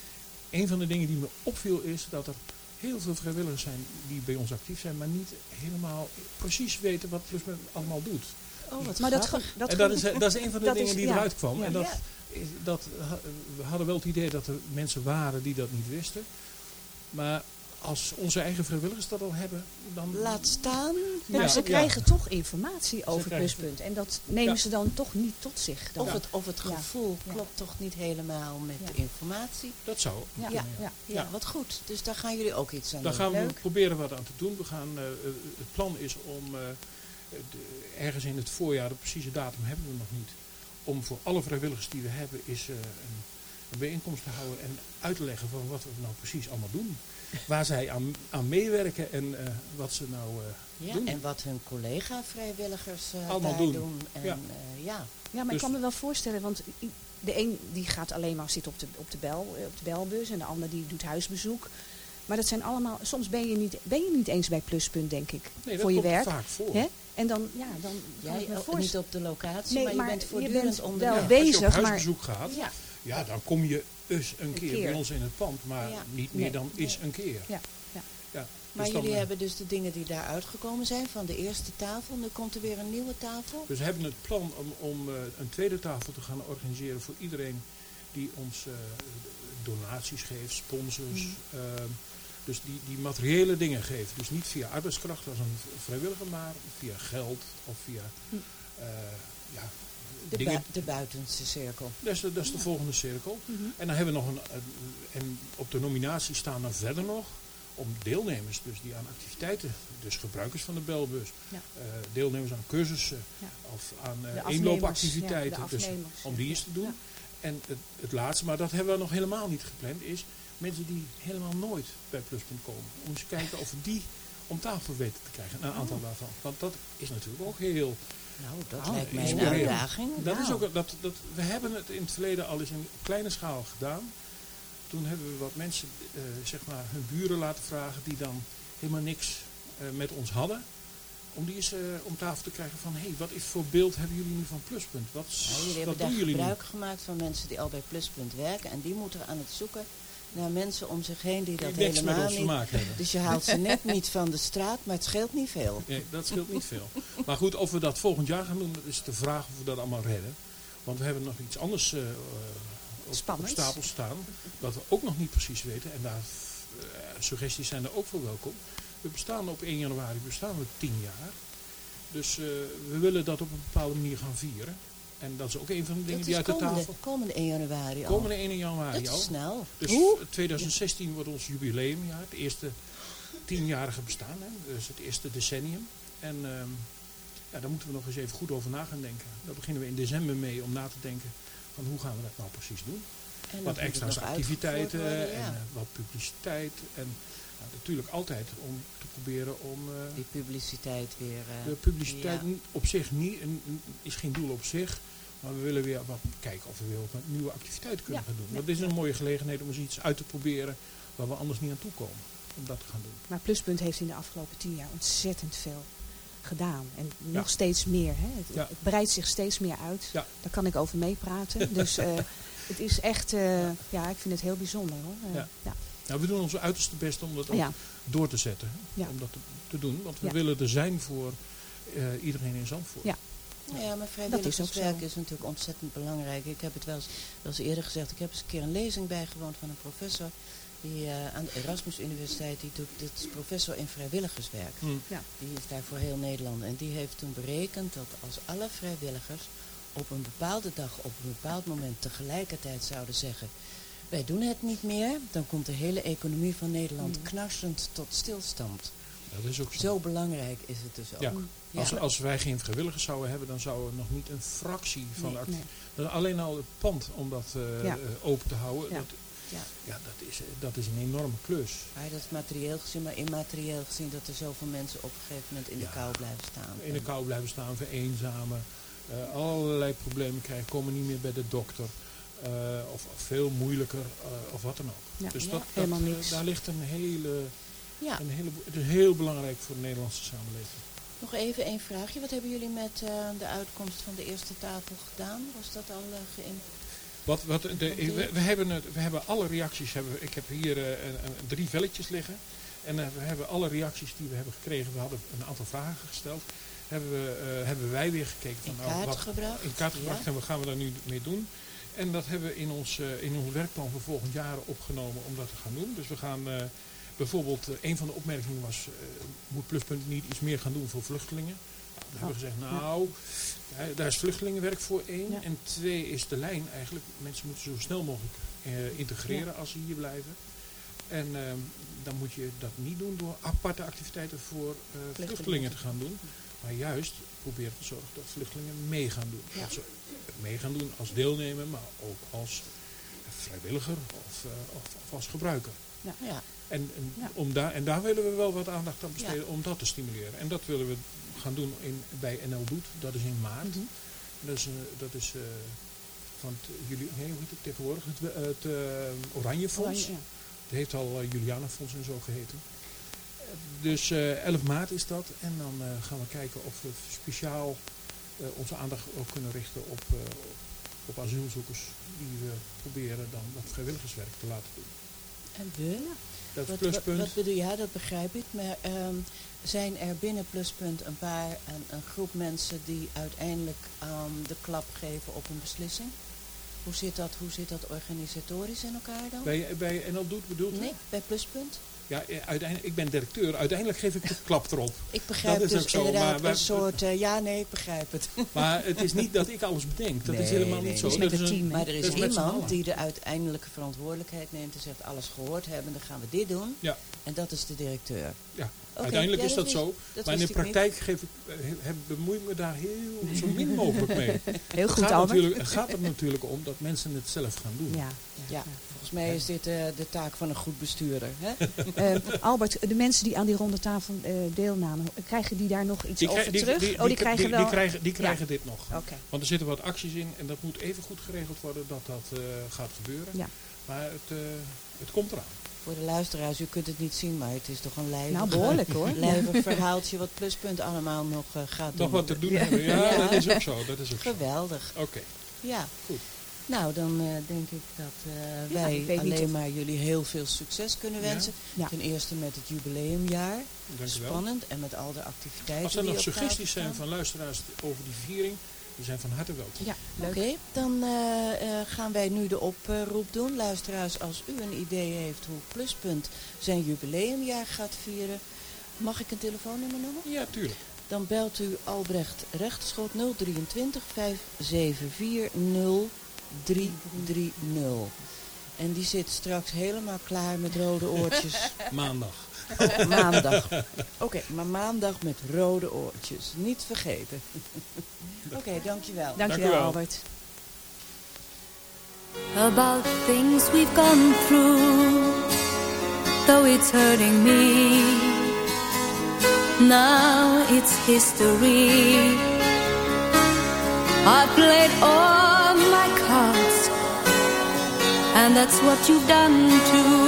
[SPEAKER 9] Een van de dingen die me opviel is dat er heel veel vrijwilligers zijn die bij ons actief zijn, maar niet helemaal precies weten wat Plusmet allemaal doet.
[SPEAKER 7] Oh, wat
[SPEAKER 8] Maar dat, dat,
[SPEAKER 9] en dat is, dat is een van de dingen
[SPEAKER 8] is-
[SPEAKER 9] die
[SPEAKER 8] ja.
[SPEAKER 9] eruit kwam.
[SPEAKER 8] Ja.
[SPEAKER 9] En dat, dat, we hadden wel het idee dat er mensen waren die dat niet wisten. Maar als onze eigen vrijwilligers dat al hebben, dan...
[SPEAKER 7] Laat staan.
[SPEAKER 9] Ja,
[SPEAKER 8] ze
[SPEAKER 9] ja.
[SPEAKER 8] krijgen toch informatie over
[SPEAKER 9] krijgen-
[SPEAKER 8] Pluspunt. En dat nemen
[SPEAKER 9] Ja.
[SPEAKER 8] ze dan toch niet tot zich. Dan.
[SPEAKER 7] Of het, of het gevoel
[SPEAKER 8] Ja.
[SPEAKER 7] klopt toch niet helemaal met
[SPEAKER 8] Ja.
[SPEAKER 7] de informatie.
[SPEAKER 9] Dat zou.
[SPEAKER 8] Ja, ja.
[SPEAKER 7] Ja,
[SPEAKER 9] Ja.
[SPEAKER 7] wat goed. Dus daar gaan jullie ook iets aan
[SPEAKER 9] Daar
[SPEAKER 7] doen.
[SPEAKER 9] gaan we
[SPEAKER 8] Leuk.
[SPEAKER 9] proberen wat aan te doen. We gaan, eh, eh, het plan is om eh, de- ergens in het voorjaar, de precieze datum hebben we nog niet, om voor alle vrijwilligers die we hebben, is eh, een, een bijeenkomst te houden en uit te leggen van wat we nou precies allemaal doen. Waar zij aan, aan meewerken en eh, wat ze nou eh,
[SPEAKER 7] Ja,
[SPEAKER 9] doen.
[SPEAKER 7] en wat hun collega-vrijwilligers eh
[SPEAKER 9] Allemaal
[SPEAKER 7] daar
[SPEAKER 9] doen.
[SPEAKER 7] doen. En,
[SPEAKER 9] Ja.
[SPEAKER 7] eh, ja.
[SPEAKER 8] Ja, maar ik
[SPEAKER 9] Dus-
[SPEAKER 8] kan me wel voorstellen, want de een die gaat alleen maar zitten op de, op, de bel, op de belbus en de ander die doet huisbezoek. Maar dat zijn allemaal, soms ben je niet, ben je niet eens bij Pluspunt, denk ik,
[SPEAKER 9] nee, dat
[SPEAKER 8] voor je
[SPEAKER 9] komt
[SPEAKER 8] werk.
[SPEAKER 9] vaak voor.
[SPEAKER 8] Hè? En dan, ja, dan me
[SPEAKER 7] ook
[SPEAKER 8] voorstellen.
[SPEAKER 7] niet op de locatie,
[SPEAKER 8] Nee,
[SPEAKER 7] maar,
[SPEAKER 8] maar
[SPEAKER 7] je bent
[SPEAKER 8] je
[SPEAKER 7] voortdurend
[SPEAKER 8] bent
[SPEAKER 7] onderweg.
[SPEAKER 8] wel
[SPEAKER 9] Ja,
[SPEAKER 8] bezig,
[SPEAKER 9] als je op
[SPEAKER 8] maar-
[SPEAKER 9] huisbezoek gaat,
[SPEAKER 8] Ja,
[SPEAKER 9] ja, dan kom je eens een keer,
[SPEAKER 8] keer.
[SPEAKER 9] bij ons in het pand, maar
[SPEAKER 7] Ja.
[SPEAKER 9] niet meer
[SPEAKER 8] Nee.
[SPEAKER 9] dan eens een keer.
[SPEAKER 8] Ja, ja.
[SPEAKER 9] Ja,
[SPEAKER 7] Maar
[SPEAKER 9] dus
[SPEAKER 7] jullie
[SPEAKER 9] eh,
[SPEAKER 7] hebben dus de dingen die daar uitgekomen zijn van de eerste tafel. Nu komt er weer een nieuwe tafel.
[SPEAKER 9] Dus we hebben het plan om, om eh, een tweede tafel te gaan organiseren voor iedereen die ons eh, donaties geeft, sponsors.
[SPEAKER 8] Mm.
[SPEAKER 9] eh, dus die, die materiële dingen geeft. Dus niet via arbeidskracht als een vrijwilliger, maar via geld of via
[SPEAKER 8] Mm.
[SPEAKER 9] ja,
[SPEAKER 7] De,
[SPEAKER 9] dingen.
[SPEAKER 7] de buitenste cirkel.
[SPEAKER 9] Dat is de, dat is de volgende cirkel.
[SPEAKER 8] Mhm.
[SPEAKER 9] En dan hebben we nog een, een- en op de nominatie staan dan verder nog om deelnemers, dus die aan activiteiten, dus gebruikers van de belbus,
[SPEAKER 8] Ja.
[SPEAKER 9] eh, deelnemers aan cursussen
[SPEAKER 8] Ja.
[SPEAKER 9] of aan eh, eenloopactiviteiten,
[SPEAKER 8] de
[SPEAKER 9] dus om die eens te doen. En het, het laatste, maar dat hebben we nog helemaal niet gepland, is mensen die helemaal nooit bij Pluspunt komen. Om eens te kijken of we die om tafel weten te krijgen, een aantal daarvan. Want dat is natuurlijk ook heel
[SPEAKER 7] Nou, dat
[SPEAKER 9] Ah,
[SPEAKER 7] lijkt mij een uitdaging.
[SPEAKER 9] dat
[SPEAKER 7] Nou,
[SPEAKER 9] is ook, dat, dat, we hebben het in het verleden al eens in kleine schaal gedaan. Toen hebben we wat mensen, eh, zeg maar, hun buren laten vragen die dan helemaal niks eh, met ons hadden. Om die eens eh, om tafel te krijgen van, hé, hey, wat is voor beeld hebben jullie nu van Pluspunt? Wat,
[SPEAKER 7] nou, jullie
[SPEAKER 9] wat
[SPEAKER 7] hebben
[SPEAKER 9] doen
[SPEAKER 7] daar
[SPEAKER 9] jullie nu?
[SPEAKER 7] gebruik gemaakt van mensen die al bij Pluspunt werken. En die moeten aan het zoeken naar mensen om zich heen die dat
[SPEAKER 9] Die
[SPEAKER 7] helemaal niet...
[SPEAKER 9] maken hebben.
[SPEAKER 7] Dus je haalt ze net niet van de straat, maar het scheelt niet veel.
[SPEAKER 9] Nee, dat scheelt niet veel. Maar goed, of we dat volgend jaar gaan doen, dat is de vraag of we dat allemaal redden. Want we hebben nog iets anders eh, eh, op, op stapel staan, wat we ook nog niet precies weten. En daar eh, suggesties zijn er ook voor welkom. We bestaan op 1 januari bestaan we 10 jaar. Dus eh, we willen dat op een bepaalde manier gaan vieren. En dat is ook een van de dingen die uit de tafel...
[SPEAKER 7] komende 1 januari al.
[SPEAKER 9] Komende 1 januari
[SPEAKER 7] dat
[SPEAKER 9] al.
[SPEAKER 7] is snel.
[SPEAKER 9] Dus
[SPEAKER 7] Hoe?
[SPEAKER 9] 2016 wordt ons jubileumjaar, het eerste tienjarige bestaan, hè? dus het eerste decennium. En ehm, ja, daar moeten we nog eens even goed over na gaan denken. Daar beginnen we in december mee om na te denken van hoe gaan we dat nou precies doen.
[SPEAKER 7] En
[SPEAKER 9] wat extra's
[SPEAKER 7] nog
[SPEAKER 9] activiteiten
[SPEAKER 7] uitgevoerd worden, ja.
[SPEAKER 9] en eh, wat publiciteit. En nou, natuurlijk altijd om te proberen om eh,
[SPEAKER 7] Die publiciteit weer... eh,
[SPEAKER 9] de publiciteit
[SPEAKER 7] ja.
[SPEAKER 9] op zich niet, is geen doel op zich. Maar we willen weer wat kijken of we weer wat nieuwe activiteiten kunnen
[SPEAKER 8] Ja,
[SPEAKER 9] gaan doen. Want dit is een mooie gelegenheid om eens iets uit te proberen waar we anders niet aan toe komen. Om dat te gaan doen.
[SPEAKER 8] Maar Pluspunt heeft in de afgelopen tien jaar ontzettend veel gedaan. En nog
[SPEAKER 9] Ja.
[SPEAKER 8] steeds meer. Hè. Het,
[SPEAKER 9] Ja.
[SPEAKER 8] het breidt zich steeds meer uit.
[SPEAKER 9] Ja.
[SPEAKER 8] Daar kan ik over meepraten. dus eh, het is echt, eh, ja, ik vind het heel bijzonder hoor. Eh,
[SPEAKER 9] Ja.
[SPEAKER 8] ja.
[SPEAKER 9] Nou, we doen onze uiterste best om dat ook door te zetten. Om dat te, te doen. Want we willen er zijn voor iedereen in Zandvoort.
[SPEAKER 8] Ja.
[SPEAKER 7] Ja, maar vrijwilligerswerk is, natuurlijk ontzettend belangrijk. Ik heb het wel eens, wel eens eerder gezegd. Ik heb eens een keer een lezing bijgewoond van een professor. Die eh, aan de Erasmus Universiteit, die doet, dit is professor in vrijwilligerswerk.
[SPEAKER 9] Hmm.
[SPEAKER 8] Ja.
[SPEAKER 7] Die is daar voor heel Nederland. En die heeft toen berekend dat als alle vrijwilligers op een bepaalde dag, op een bepaald moment tegelijkertijd zouden zeggen... Wij doen het niet meer, dan komt de hele economie van Nederland
[SPEAKER 8] Hmm.
[SPEAKER 7] knarsend tot stilstand.
[SPEAKER 9] Dat is ook zo.
[SPEAKER 7] Zo belangrijk is het dus ook.
[SPEAKER 9] Ja.
[SPEAKER 7] Ja.
[SPEAKER 9] Als, als wij geen vrijwilligers zouden hebben, dan zouden we nog niet een fractie van de
[SPEAKER 8] Nee,
[SPEAKER 9] Alleen al het pand om dat eh,
[SPEAKER 8] Ja.
[SPEAKER 9] eh, open te houden,
[SPEAKER 8] Ja.
[SPEAKER 9] dat,
[SPEAKER 7] Ja.
[SPEAKER 9] ja, dat, is, eh, dat is een enorme klus.
[SPEAKER 7] Maar dat is materieel gezien, maar immaterieel gezien dat er zoveel mensen op een gegeven moment in de
[SPEAKER 9] Ja.
[SPEAKER 7] kou blijven staan.
[SPEAKER 9] In de kou blijven staan, vereenzamen, eh, allerlei problemen krijgen, komen niet meer bij de dokter. of, of veel moeilijker, of wat dan ook.
[SPEAKER 8] Ja.
[SPEAKER 9] dus
[SPEAKER 7] Ja,
[SPEAKER 9] dat, dat, daar ligt een hele,
[SPEAKER 7] Ja,
[SPEAKER 9] een. Het is heel belangrijk voor de Nederlandse samenleving.
[SPEAKER 7] nog even één vraagje. Wat hebben jullie met eh, de uitkomst van de eerste tafel gedaan? Was dat al uh, geïn...
[SPEAKER 9] Wat, wat de, we, we hebben het, we hebben alle reacties. Hebben, ik heb hier eh, een- een- drie velletjes liggen. En we hebben alle reacties die we hebben gekregen. We hadden een aantal vragen gesteld. Hebben, we, hebben wij weer gekeken.
[SPEAKER 7] in
[SPEAKER 9] Van, nou,
[SPEAKER 7] kaart
[SPEAKER 9] wat,
[SPEAKER 7] gebracht?
[SPEAKER 9] in kaart gebracht
[SPEAKER 7] Ja.
[SPEAKER 9] en wat gaan we daar nu mee doen. En dat hebben we in ons, in ons werkplan voor volgend jaar opgenomen om dat te gaan doen. Dus we gaan bijvoorbeeld, eh, een van de opmerkingen was, eh, moet Pluspunt niet iets meer gaan doen voor vluchtelingen? We hebben gezegd, nou, ja, daar is vluchtelingenwerk voor één.
[SPEAKER 8] Ja.
[SPEAKER 9] En twee is de lijn eigenlijk. Mensen moeten zo snel mogelijk eh, integreren als ze hier blijven. En ehm, dan moet je dat niet doen door aparte activiteiten voor eh, vluchtelingen te gaan doen. Maar juist proberen te zorgen dat vluchtelingen mee gaan doen.
[SPEAKER 7] Ja.
[SPEAKER 9] Dat ze mee gaan doen als deelnemer, maar ook als vrijwilliger of, of, of als gebruiker.
[SPEAKER 7] Ja.
[SPEAKER 9] En, en,
[SPEAKER 8] Ja.
[SPEAKER 9] om daar, en daar willen we wel wat aandacht aan besteden om dat te stimuleren. En dat willen we gaan doen in, bij NL Doet. Dat is in maart.
[SPEAKER 7] Mhm.
[SPEAKER 9] Dat is, eh, dat is eh, van het, jullie, nee, hoe heet het tegenwoordig? Het, eh, het Oranje Fonds.
[SPEAKER 8] Oranje, ja.
[SPEAKER 9] Het heeft al Juliana Fonds en zo geheten. Eh, Dus eh 11 maart is dat. En dan gaan we kijken of we speciaal onze aandacht ook kunnen richten op, op asielzoekers. Die we proberen dan dat vrijwilligerswerk te laten doen.
[SPEAKER 7] En we?
[SPEAKER 9] Dat
[SPEAKER 7] Wat,
[SPEAKER 9] pluspunt.
[SPEAKER 7] wat bedoel je? Ja, dat begrijp ik. Maar ehm, zijn er binnen Pluspunt een paar, een, een groep mensen die uiteindelijk ehm, de klap geven op een beslissing? Hoe zit dat, hoe zit dat organisatorisch in elkaar dan?
[SPEAKER 9] bij, bij NL Doet bedoelt u?
[SPEAKER 7] Nee, bij Pluspunt?
[SPEAKER 9] Ja, eh, uiteindelijk, ik ben directeur. Uiteindelijk geef ik de klap erop.
[SPEAKER 7] Ik begrijp
[SPEAKER 9] Dat is
[SPEAKER 7] dus
[SPEAKER 9] ook zo,
[SPEAKER 7] inderdaad
[SPEAKER 9] maar wij-
[SPEAKER 7] een soort... eh, ja, nee, ik begrijp het.
[SPEAKER 9] Maar het is niet dat ik alles bedenk. Dat is helemaal
[SPEAKER 7] nee,
[SPEAKER 9] niet zo. Dat is een-
[SPEAKER 8] team?
[SPEAKER 7] Maar er is iemand die de uiteindelijke verantwoordelijkheid neemt en zegt... alles gehoord hebben, dan gaan we dit doen.
[SPEAKER 9] Ja.
[SPEAKER 7] En dat is de directeur.
[SPEAKER 9] Ja, Uiteindelijk
[SPEAKER 7] ja,
[SPEAKER 9] is dat,
[SPEAKER 7] wist-
[SPEAKER 9] zo.
[SPEAKER 7] dat
[SPEAKER 9] maar in de praktijk geef ik, heb, bemoei ik me daar heel zo min mogelijk mee.
[SPEAKER 8] Heel goed,
[SPEAKER 9] gaat,
[SPEAKER 8] Albert.
[SPEAKER 9] natuurlijk, het gaat er natuurlijk om dat mensen het zelf gaan doen.
[SPEAKER 8] Ja,
[SPEAKER 7] Ja, volgens mij is dit eh, de taak van een goed bestuurder. Hè?
[SPEAKER 8] Eh, Albert, de mensen die aan die ronde tafel eh, deelnamen, krijgen die daar nog iets
[SPEAKER 9] Die,
[SPEAKER 8] over
[SPEAKER 9] die,
[SPEAKER 8] terug?
[SPEAKER 9] die,
[SPEAKER 8] oh, die krijgen
[SPEAKER 9] die,
[SPEAKER 8] wel.
[SPEAKER 9] die krijgen, die krijgen
[SPEAKER 8] Ja.
[SPEAKER 9] dit nog.
[SPEAKER 8] Oké.
[SPEAKER 9] Want er zitten wat acties in en dat moet even goed geregeld worden dat dat eh, gaat gebeuren.
[SPEAKER 8] Ja.
[SPEAKER 9] Maar het, eh, het komt eraan.
[SPEAKER 7] Voor de luisteraars, u kunt het niet zien, maar het is toch een lijvig,
[SPEAKER 8] Nou, behoorlijk hoor.
[SPEAKER 7] lijvig verhaaltje wat Pluspunt allemaal nog eh, gaat doen.
[SPEAKER 9] Nog wat te doen
[SPEAKER 8] Ja.
[SPEAKER 9] hebben. Ja,
[SPEAKER 7] Ja.
[SPEAKER 9] dat is ook zo. Dat is ook zo.
[SPEAKER 7] Geweldig.
[SPEAKER 9] Oké.
[SPEAKER 7] Ja.
[SPEAKER 9] Goed.
[SPEAKER 7] Nou, dan eh, denk ik dat eh,
[SPEAKER 8] Ja,
[SPEAKER 7] wij
[SPEAKER 8] ik
[SPEAKER 7] alleen
[SPEAKER 8] of-
[SPEAKER 7] maar jullie heel veel succes kunnen wensen.
[SPEAKER 8] Ja.
[SPEAKER 7] Ten eerste met het jubileumjaar.
[SPEAKER 9] Dank.
[SPEAKER 7] Spannend. En met al de activiteiten
[SPEAKER 9] Als er nog suggesties zijn van luisteraars over die viering, die zijn van harte welkom.
[SPEAKER 8] Ja, leuk.
[SPEAKER 7] Oké, dan eh, eh, gaan wij nu de oproep doen. Luisteraars, als u een idee heeft hoe Pluspunt zijn jubileumjaar gaat vieren, mag ik een telefoonnummer noemen?
[SPEAKER 9] Ja, tuurlijk.
[SPEAKER 7] Dan belt u Albrecht Rechtschot 023 574 0330. En die zit straks helemaal klaar met rode oortjes.
[SPEAKER 9] Maandag.
[SPEAKER 7] maandag. Oké, maar maandag met rode oortjes. Niet vergeten. Oké, dankjewel.
[SPEAKER 8] Dankjewel,
[SPEAKER 9] wel.
[SPEAKER 8] Albert.
[SPEAKER 5] about things we've gone through, though it's hurting me. Now it's history. I played all my cards, and that's what you've done too.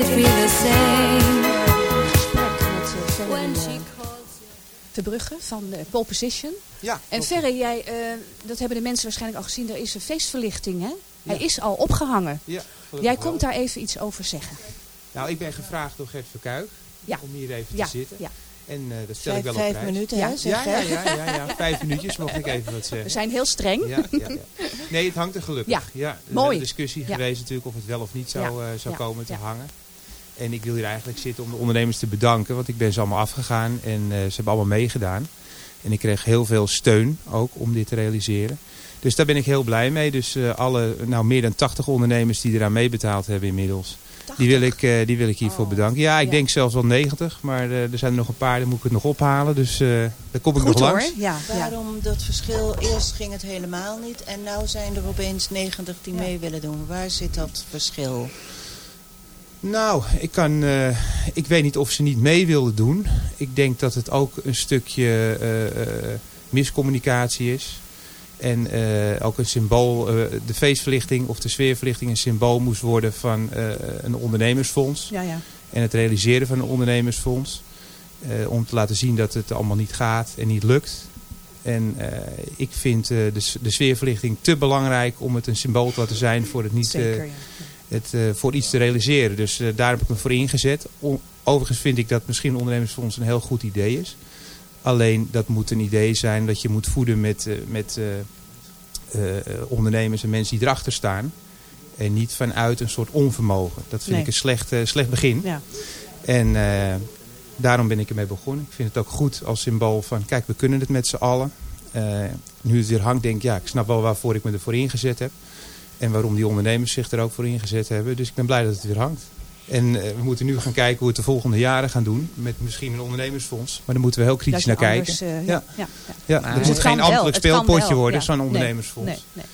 [SPEAKER 5] It feel the same?
[SPEAKER 8] Met,
[SPEAKER 5] When
[SPEAKER 8] Ferry,
[SPEAKER 5] she calls you.
[SPEAKER 8] Verbrugge van uh, Pole Position.
[SPEAKER 10] Ja,
[SPEAKER 8] En. Ferry, jij, eh, dat hebben de mensen waarschijnlijk al gezien, er is een feestverlichting, hè? Hij
[SPEAKER 10] Ja.
[SPEAKER 8] is al opgehangen.
[SPEAKER 10] Ja,
[SPEAKER 8] Jij
[SPEAKER 10] wel.
[SPEAKER 8] komt daar even iets over zeggen.
[SPEAKER 10] Nou, ik ben gevraagd door Gert Verkuik
[SPEAKER 8] Ja.
[SPEAKER 10] om hier even
[SPEAKER 8] Ja,
[SPEAKER 10] te zitten.
[SPEAKER 8] ja.
[SPEAKER 10] En eh, dat stel ik
[SPEAKER 7] Vijf,
[SPEAKER 10] wel op
[SPEAKER 7] vijf
[SPEAKER 10] prijs.
[SPEAKER 7] minuten,
[SPEAKER 8] Ja.
[SPEAKER 7] hè? Zeg
[SPEAKER 10] Ja, ja, ja, ja, ja. Vijf minuutjes mocht ik even wat
[SPEAKER 8] We
[SPEAKER 10] zeggen.
[SPEAKER 8] zijn heel streng.
[SPEAKER 10] Ja, ja, ja. Nee, het hangt er gelukkig.
[SPEAKER 8] Ja,
[SPEAKER 10] Ja, er
[SPEAKER 8] mooi.
[SPEAKER 10] is een discussie
[SPEAKER 8] Ja.
[SPEAKER 10] geweest natuurlijk of het wel of niet zou,
[SPEAKER 8] Ja,
[SPEAKER 10] eh, zou
[SPEAKER 8] ja,
[SPEAKER 10] komen te
[SPEAKER 8] ja.
[SPEAKER 10] hangen. En ik wil hier eigenlijk zitten om de ondernemers te bedanken. Want ik ben ze allemaal afgegaan en eh, ze hebben allemaal meegedaan. En ik kreeg heel veel steun ook om dit te realiseren. Dus daar ben ik heel blij mee. Dus eh, alle, nou meer dan 80 ondernemers die eraan meebetaald hebben inmiddels. Die wil, ik, eh, die wil ik hiervoor
[SPEAKER 8] Oh.
[SPEAKER 10] bedanken. Ja, ik
[SPEAKER 8] Ja.
[SPEAKER 10] denk zelfs wel 90. Maar eh, er zijn er nog een paar, dan moet ik het nog ophalen. Dus eh, daar kom ik
[SPEAKER 8] Goed
[SPEAKER 10] nog
[SPEAKER 8] hoor.
[SPEAKER 10] langs.
[SPEAKER 8] Ja, ja.
[SPEAKER 7] Waarom dat verschil? Eerst ging het helemaal niet en nu zijn er opeens 90 die mee willen doen. Waar zit dat verschil?
[SPEAKER 10] Nou, ik, kan, eh, ik weet niet of ze niet mee wilden doen. Ik denk dat het ook een stukje eh, eh, miscommunicatie is. En ook een symbool, de feestverlichting of de sfeerverlichting een symbool moest worden van een ondernemersfonds.
[SPEAKER 8] Ja, ja.
[SPEAKER 10] En het realiseren van een ondernemersfonds. Om te laten zien dat het allemaal niet gaat en niet lukt. En ik vind de, de sfeerverlichting te belangrijk om het een symbool te laten zijn voor het niet...
[SPEAKER 8] ja.
[SPEAKER 10] Het, eh, voor iets te realiseren. Dus eh, daar heb ik me voor ingezet. O- overigens vind ik dat misschien ondernemersfonds een heel goed idee is. Alleen dat moet een idee zijn dat je moet voeden met, eh, met ondernemers en mensen die erachter staan. En niet vanuit een soort onvermogen. Dat vind
[SPEAKER 8] Nee.
[SPEAKER 10] ik een slecht, slecht begin.
[SPEAKER 8] Ja.
[SPEAKER 10] En daarom ben ik ermee begonnen. Ik vind het ook goed als symbool van, kijk, we kunnen het met z'n allen. Nu het weer hangt, denk ik, ja, ik snap wel waarvoor ik me ervoor ingezet heb. En waarom die ondernemers zich er ook voor ingezet hebben. Dus ik ben blij dat het weer hangt. En eh, we moeten nu gaan kijken hoe we het de volgende jaren gaan doen. Met misschien een ondernemersfonds. Maar daar moeten we heel kritisch naar kijken.
[SPEAKER 8] eh,
[SPEAKER 10] ja.
[SPEAKER 8] ja, ja.
[SPEAKER 10] Het moet geen ambtelijk speelpotje worden,
[SPEAKER 8] ja.
[SPEAKER 10] zo'n ondernemersfonds.
[SPEAKER 8] nee, nee.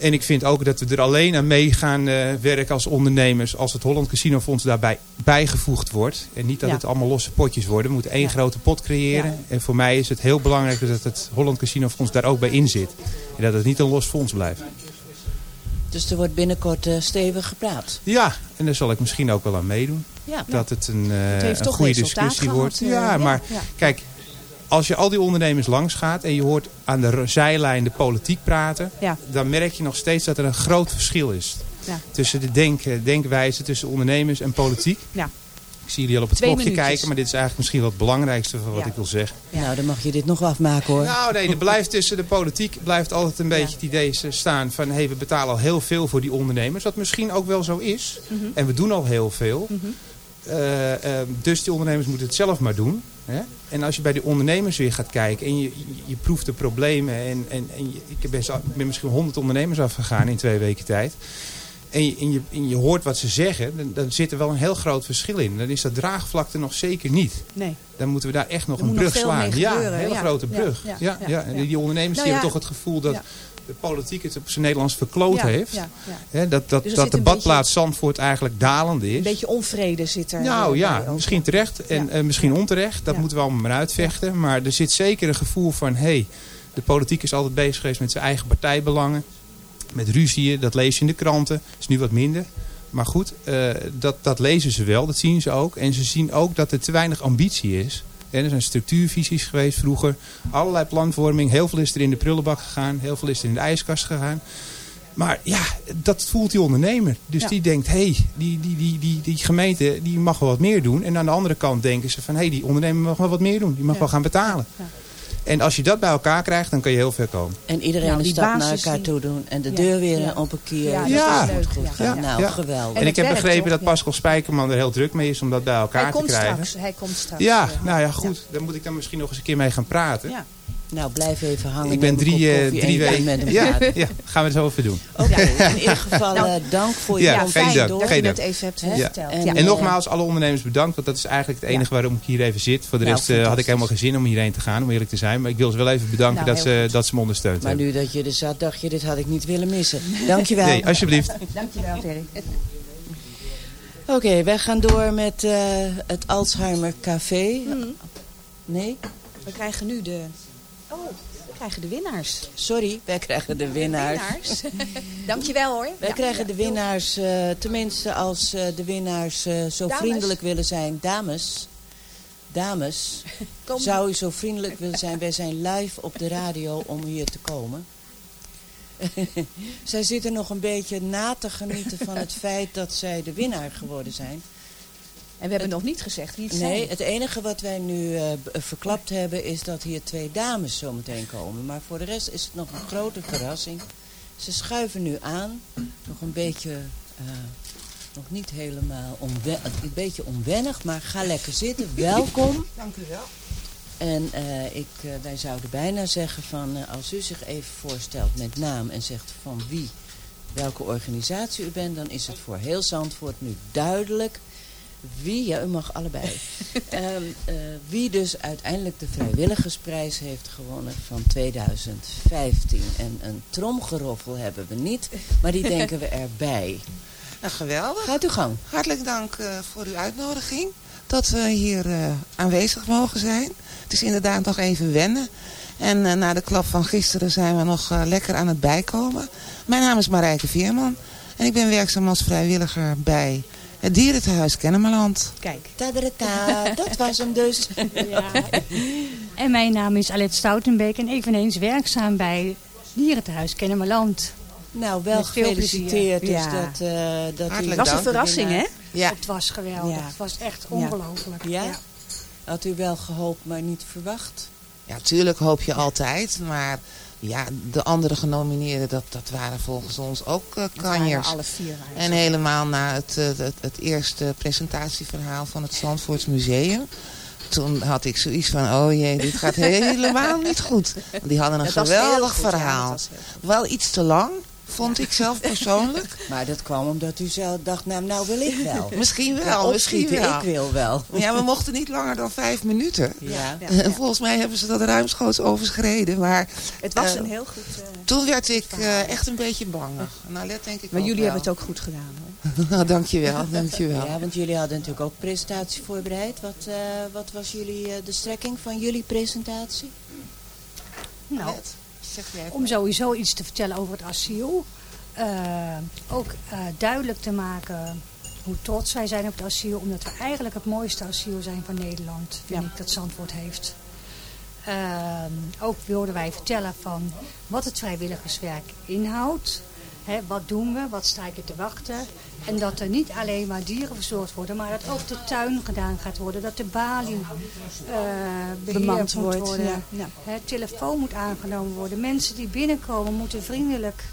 [SPEAKER 10] En ik vind ook dat we er alleen aan mee gaan eh, werken als ondernemers als het Holland Casino Fonds daarbij bijgevoegd wordt. En niet dat het allemaal losse potjes worden. We moeten één grote pot creëren. En voor mij is het heel belangrijk dat het Holland Casino Fonds daar ook bij in zit. En dat het niet een los fonds blijft.
[SPEAKER 7] Dus er wordt binnenkort eh, stevig gepraat.
[SPEAKER 10] Ja, en daar zal ik misschien ook wel aan meedoen.
[SPEAKER 7] Ja.
[SPEAKER 10] Dat het een, eh,
[SPEAKER 8] Het heeft
[SPEAKER 10] een
[SPEAKER 8] toch
[SPEAKER 10] goede discussie
[SPEAKER 8] gehad,
[SPEAKER 10] wordt.
[SPEAKER 8] eh,
[SPEAKER 10] ja,
[SPEAKER 8] ja,
[SPEAKER 10] maar
[SPEAKER 8] ja.
[SPEAKER 10] kijk, als je al die ondernemers langs gaat en je hoort aan de zijlijn de politiek praten,
[SPEAKER 8] Ja.
[SPEAKER 10] dan merk je nog steeds dat er een groot verschil is.
[SPEAKER 8] Ja.
[SPEAKER 10] Tussen de denk, denkwijze tussen ondernemers en politiek.
[SPEAKER 8] Ja.
[SPEAKER 10] Ik zie jullie al op het
[SPEAKER 8] Twee
[SPEAKER 10] klokje
[SPEAKER 8] minuutjes.
[SPEAKER 10] kijken, maar dit is eigenlijk misschien wel het belangrijkste van wat
[SPEAKER 8] Ja.
[SPEAKER 10] ik wil zeggen.
[SPEAKER 7] Nou, dan mag je dit nog afmaken hoor.
[SPEAKER 10] Nou nee, er blijft tussen de politiek blijft altijd een beetje het idee staan van hey, we betalen al heel veel voor die ondernemers. Wat misschien ook wel zo is.
[SPEAKER 8] Mhm.
[SPEAKER 10] En we doen al heel veel.
[SPEAKER 8] Mhm.
[SPEAKER 10] Eh, eh, dus die ondernemers moeten het zelf maar doen. Hè? En als je bij die ondernemers weer gaat kijken en je, je, je proeft de problemen. En, en, en je, ik ik ben misschien honderd ondernemers afgegaan in twee weken tijd. En je, en je, en je hoort wat ze zeggen, dan, dan zit er wel een heel groot verschil in. Dan is dat draagvlak er nog zeker niet.
[SPEAKER 8] Nee.
[SPEAKER 10] Dan moeten we daar echt nog
[SPEAKER 8] Er
[SPEAKER 10] een
[SPEAKER 8] nog
[SPEAKER 10] brug
[SPEAKER 8] veel
[SPEAKER 10] slaan. ja, een hele
[SPEAKER 8] ja.
[SPEAKER 10] grote brug.
[SPEAKER 8] ja,
[SPEAKER 10] Ja, En die ondernemers
[SPEAKER 8] Nou
[SPEAKER 10] die hebben toch het gevoel dat de politiek het op zijn Nederlands verkloot heeft. Hè, dat dat,
[SPEAKER 8] Dus
[SPEAKER 10] dat de badplaats Zandvoort eigenlijk dalende is.
[SPEAKER 8] Een beetje onvrede zit er.
[SPEAKER 10] Nou ja, misschien terecht en misschien onterecht. Dat moeten we allemaal maar uitvechten. Maar er zit zeker een gevoel van... hé, hey, de politiek is altijd bezig geweest met zijn eigen partijbelangen. Met ruzieën, dat lees je in de kranten. is nu wat minder. Maar goed, eh, dat, dat lezen ze wel, dat zien ze ook. En ze zien ook dat er te weinig ambitie is. En er zijn structuurvisies geweest vroeger. Allerlei planvorming. Heel veel is er in de prullenbak gegaan. Heel veel is er in de ijskast gegaan. Maar ja, dat voelt die ondernemer. Dus
[SPEAKER 8] Ja.
[SPEAKER 10] die denkt, hé, hey, die, die, die, die, die gemeente die mag wel wat meer doen. En aan de andere kant denken ze van, hé, hey, die ondernemer mag wel wat meer doen. Die mag
[SPEAKER 8] Ja.
[SPEAKER 10] wel gaan betalen.
[SPEAKER 8] Ja.
[SPEAKER 10] En als je dat bij elkaar krijgt, dan kan je heel ver komen.
[SPEAKER 7] En iedereen
[SPEAKER 8] Nou,
[SPEAKER 7] een
[SPEAKER 8] die
[SPEAKER 7] stap naar elkaar
[SPEAKER 8] die-
[SPEAKER 7] toe doen. En de
[SPEAKER 8] Ja,
[SPEAKER 7] deur weer
[SPEAKER 8] ja.
[SPEAKER 7] op een keer.
[SPEAKER 8] Ja,
[SPEAKER 7] dat
[SPEAKER 10] is
[SPEAKER 7] goed
[SPEAKER 8] ja.
[SPEAKER 7] Nou,
[SPEAKER 10] Ja.
[SPEAKER 7] geweldig.
[SPEAKER 10] En,
[SPEAKER 8] En
[SPEAKER 10] ik heb begrepen dat
[SPEAKER 8] ja.
[SPEAKER 10] Pascal Spijkerman er heel druk mee is om dat bij elkaar
[SPEAKER 8] Hij
[SPEAKER 10] te
[SPEAKER 8] komt
[SPEAKER 10] krijgen.
[SPEAKER 8] straks. Hij komt straks.
[SPEAKER 10] Ja, nou ja, goed. Daar moet ik dan misschien nog eens een keer mee gaan praten.
[SPEAKER 8] Ja.
[SPEAKER 7] Nou, blijf even hangen.
[SPEAKER 10] Ik ben drie, eh, drie weken...
[SPEAKER 7] met hem
[SPEAKER 10] Ja, ja, gaan we het zo even doen.
[SPEAKER 7] Oké, in ieder geval
[SPEAKER 8] Nou,
[SPEAKER 7] eh, dank voor je
[SPEAKER 10] Ja, geen dank,
[SPEAKER 7] door.
[SPEAKER 8] Dat je het even hebt
[SPEAKER 7] Ja.
[SPEAKER 8] verteld.
[SPEAKER 7] En-
[SPEAKER 8] Ja.
[SPEAKER 10] En nogmaals, alle ondernemers bedankt. Want dat is eigenlijk het enige waarom ik hier even zit. Voor de
[SPEAKER 7] Nou,
[SPEAKER 10] rest eh, had ik helemaal geen zin om hierheen te gaan, om eerlijk te zijn. Maar ik wil ze wel even bedanken
[SPEAKER 8] Nou,
[SPEAKER 10] dat, ze,
[SPEAKER 8] goed.
[SPEAKER 10] dat ze me ondersteund
[SPEAKER 7] Maar
[SPEAKER 10] hebben.
[SPEAKER 7] nu dat je er zat, dacht je, dit had ik niet willen missen. Dankjewel.
[SPEAKER 10] Nee, alsjeblieft.
[SPEAKER 8] Dankjewel, Terry.
[SPEAKER 7] Oké, wij gaan door met eh, het Alzheimer Café.
[SPEAKER 8] Mhm.
[SPEAKER 7] Nee?
[SPEAKER 8] We krijgen nu de Oh, we krijgen de winnaars.
[SPEAKER 7] Sorry, wij krijgen de winnaars.
[SPEAKER 8] winnaars. Dankjewel hoor.
[SPEAKER 7] Wij
[SPEAKER 8] Ja,
[SPEAKER 7] krijgen de winnaars, eh, tenminste als eh, de winnaars eh, zo
[SPEAKER 8] Dames.
[SPEAKER 7] vriendelijk willen zijn. Dames, dames,
[SPEAKER 8] Kom.
[SPEAKER 7] zou u zo vriendelijk willen zijn? Wij zijn live op de radio om hier te komen. zij zitten nog een beetje na te genieten van het feit dat zij de winnaar geworden zijn.
[SPEAKER 8] En we hebben nog niet gezegd wie het zijn.
[SPEAKER 7] Nee, het enige wat wij nu eh, b- verklapt hebben is dat hier twee dames zometeen komen. Maar voor de rest is het nog een grote verrassing. Ze schuiven nu aan. Nog een beetje, eh, nog niet helemaal een beetje onwennig, maar ga lekker zitten. Welkom.
[SPEAKER 11] Dank u wel.
[SPEAKER 7] En eh, ik, wij zouden bijna zeggen van als u zich even voorstelt met naam en zegt van wie, welke organisatie u bent, dan is het voor heel Zandvoort nu duidelijk wie, ja u mag allebei, Ehm, eh, wie dus uiteindelijk de vrijwilligersprijs heeft gewonnen van 2015. En een tromgeroffel hebben we niet, maar die denken we erbij.
[SPEAKER 11] Nou, geweldig.
[SPEAKER 7] Gaat uw gang.
[SPEAKER 11] Hartelijk dank eh, voor uw uitnodiging. Dat we hier eh, aanwezig mogen zijn. Het is inderdaad nog even wennen. En na de klap van gisteren zijn we nog lekker aan het bijkomen. Mijn naam is Marijke Veerman. En ik ben werkzaam als vrijwilliger bij het Dierentehuis Kennemerland.
[SPEAKER 8] Kijk.
[SPEAKER 7] Tadarata, dat was hem dus.
[SPEAKER 12] Ja. En mijn naam is Alet Stoutenbeek en eveneens werkzaam bij Dierentehuis Kennemerland.
[SPEAKER 7] Nou, wel
[SPEAKER 12] Met veel
[SPEAKER 7] gefeliciteerd. Dus
[SPEAKER 12] Ja.
[SPEAKER 7] dat, eh dat
[SPEAKER 12] Het was een verrassing, hè?
[SPEAKER 11] Ja.
[SPEAKER 12] Het was geweldig.
[SPEAKER 7] Ja.
[SPEAKER 12] Het was echt
[SPEAKER 7] Ja.
[SPEAKER 12] ongelooflijk.
[SPEAKER 7] Ja? Had u wel gehoopt, maar niet verwacht?
[SPEAKER 11] Ja, tuurlijk hoop je altijd. Maar ja, de andere genomineerden, dat, dat waren volgens ons ook uh, kanjers.
[SPEAKER 8] alle vier
[SPEAKER 11] En helemaal na het, eh, het, het eerste presentatieverhaal van het Zandvoorts Museum. Toen had ik zoiets van, oh jee, dit gaat helemaal niet goed. Die hadden een geweldig
[SPEAKER 7] goed,
[SPEAKER 11] verhaal. Wel iets te lang, vond ik zelf persoonlijk.
[SPEAKER 7] Maar dat kwam omdat u zelf dacht, nou, nou wil ik wel.
[SPEAKER 11] Misschien wel,
[SPEAKER 7] Ja,
[SPEAKER 11] misschien wel.
[SPEAKER 7] ik wil wel.
[SPEAKER 11] Maar ja, we mochten niet langer dan vijf minuten.
[SPEAKER 7] Ja.
[SPEAKER 11] En volgens mij hebben ze dat ruimschoots overschreden. Maar
[SPEAKER 8] Het was
[SPEAKER 11] eh,
[SPEAKER 8] een heel goed... eh,
[SPEAKER 11] Toen werd ik eh, echt een beetje bangig. Nou, let denk ik
[SPEAKER 8] maar jullie
[SPEAKER 11] wel.
[SPEAKER 8] hebben het ook goed gedaan hoor.
[SPEAKER 11] Nou, dankjewel, dankjewel.
[SPEAKER 7] Ja, want jullie hadden natuurlijk ook presentatie voorbereid. Wat, eh, wat was jullie, eh, de strekking van jullie presentatie?
[SPEAKER 12] Nou, om sowieso iets te vertellen over het asiel. Eh, ook eh, duidelijk te maken hoe trots wij zijn op het asiel. Omdat we eigenlijk het mooiste asiel zijn van Nederland. Vind ik dat Zandvoort heeft. Ehm, ook wilden wij vertellen van wat het vrijwilligerswerk inhoudt. Wat doen we? Wat sta ik er te wachten? En dat er niet alleen maar dieren verzorgd worden, maar dat ook de tuin gedaan gaat worden. Dat de balie eh beheerd
[SPEAKER 8] Bemand
[SPEAKER 12] moet
[SPEAKER 8] wordt,
[SPEAKER 12] worden.
[SPEAKER 8] ja,
[SPEAKER 12] telefoon moet aangenomen worden. Mensen die binnenkomen moeten vriendelijk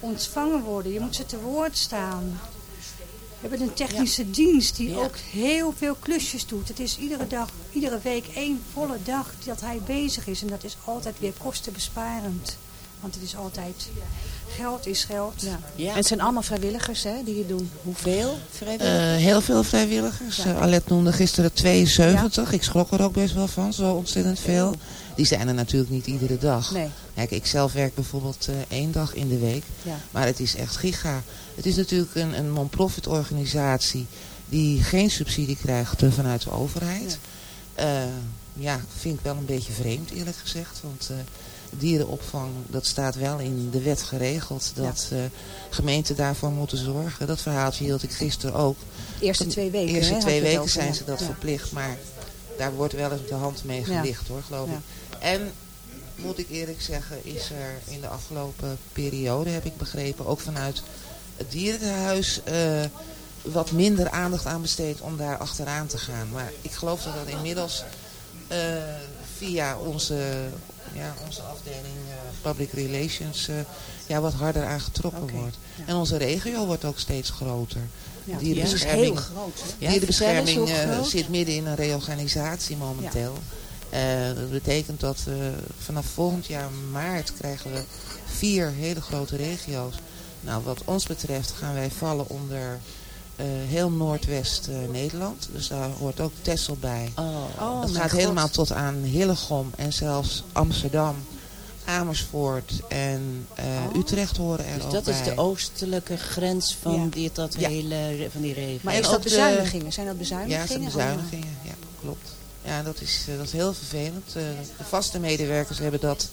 [SPEAKER 12] ontvangen worden. Je moet ze te woord staan. We hebben een technische dienst die ook heel veel klusjes doet. Het is iedere dag, iedere week één volle dag dat hij bezig is. En dat is altijd weer kostenbesparend. Want het is altijd, geld is geld.
[SPEAKER 8] En het zijn allemaal vrijwilligers hè, die het doen.
[SPEAKER 7] Hoeveel vrijwilligers?
[SPEAKER 11] Eh, heel veel vrijwilligers. Eh, Alet noemde gisteren 72. Ik schrok er ook best wel van, zo ontzettend veel. Die zijn er natuurlijk niet iedere dag.
[SPEAKER 8] Nee.
[SPEAKER 11] Kijk, ik zelf werk bijvoorbeeld eh, één dag in de week.
[SPEAKER 8] Ja.
[SPEAKER 11] Maar het is echt giga. Het is natuurlijk een, een non-profit organisatie die geen subsidie krijgt vanuit de overheid. Ja. ja, vind ik wel een beetje vreemd eerlijk gezegd. Want eh, dierenopvang, dat staat wel in de wet geregeld. Dat eh, gemeenten daarvoor moeten zorgen. Dat verhaaltje hield ik gisteren ook.
[SPEAKER 8] De eerste twee weken.
[SPEAKER 11] De eerste
[SPEAKER 8] hè,
[SPEAKER 11] twee weken
[SPEAKER 8] over,
[SPEAKER 11] zijn ze dat
[SPEAKER 8] Ja.
[SPEAKER 11] verplicht. Maar daar wordt wel eens de hand mee gelicht hoor, geloof ik. En moet ik eerlijk zeggen, is er in de afgelopen periode, heb ik begrepen, ook vanuit het dierenhuis eh, wat minder aandacht aan besteed om daar achteraan te gaan. Maar ik geloof dat dat inmiddels eh, via onze, ja, onze afdeling eh, Public Relations eh, ja, wat harder aangetrokken wordt.
[SPEAKER 8] ja.
[SPEAKER 11] En onze regio wordt ook steeds groter.
[SPEAKER 8] Ja, die is heel groot, hè? Ja, eens hoe
[SPEAKER 11] eh, zit midden in een reorganisatie momenteel. Dat betekent dat we vanaf volgend jaar maart krijgen we vier hele grote regio's. Nou, wat ons betreft gaan wij vallen onder eh, heel Noordwest eh, Nederland. Dus daar hoort ook Texel bij.
[SPEAKER 7] Oh,
[SPEAKER 8] Oh,
[SPEAKER 11] dat gaat
[SPEAKER 8] God.
[SPEAKER 11] helemaal tot aan Hillegom en zelfs Amsterdam, Amersfoort en eh, Utrecht horen er
[SPEAKER 7] Dus
[SPEAKER 11] ook
[SPEAKER 7] dat is
[SPEAKER 11] bij.
[SPEAKER 7] de oostelijke grens van,
[SPEAKER 8] Ja.
[SPEAKER 7] die, dat
[SPEAKER 11] Ja.
[SPEAKER 7] hele, van die regio.
[SPEAKER 8] Maar
[SPEAKER 11] En
[SPEAKER 8] is dat bezuinigingen? Zijn dat
[SPEAKER 11] Ja,
[SPEAKER 8] bezuinigingen?
[SPEAKER 11] dat zijn bezuinigingen. Ja, klopt. Ja, dat is, dat is heel vervelend. Eh, de vaste medewerkers hebben dat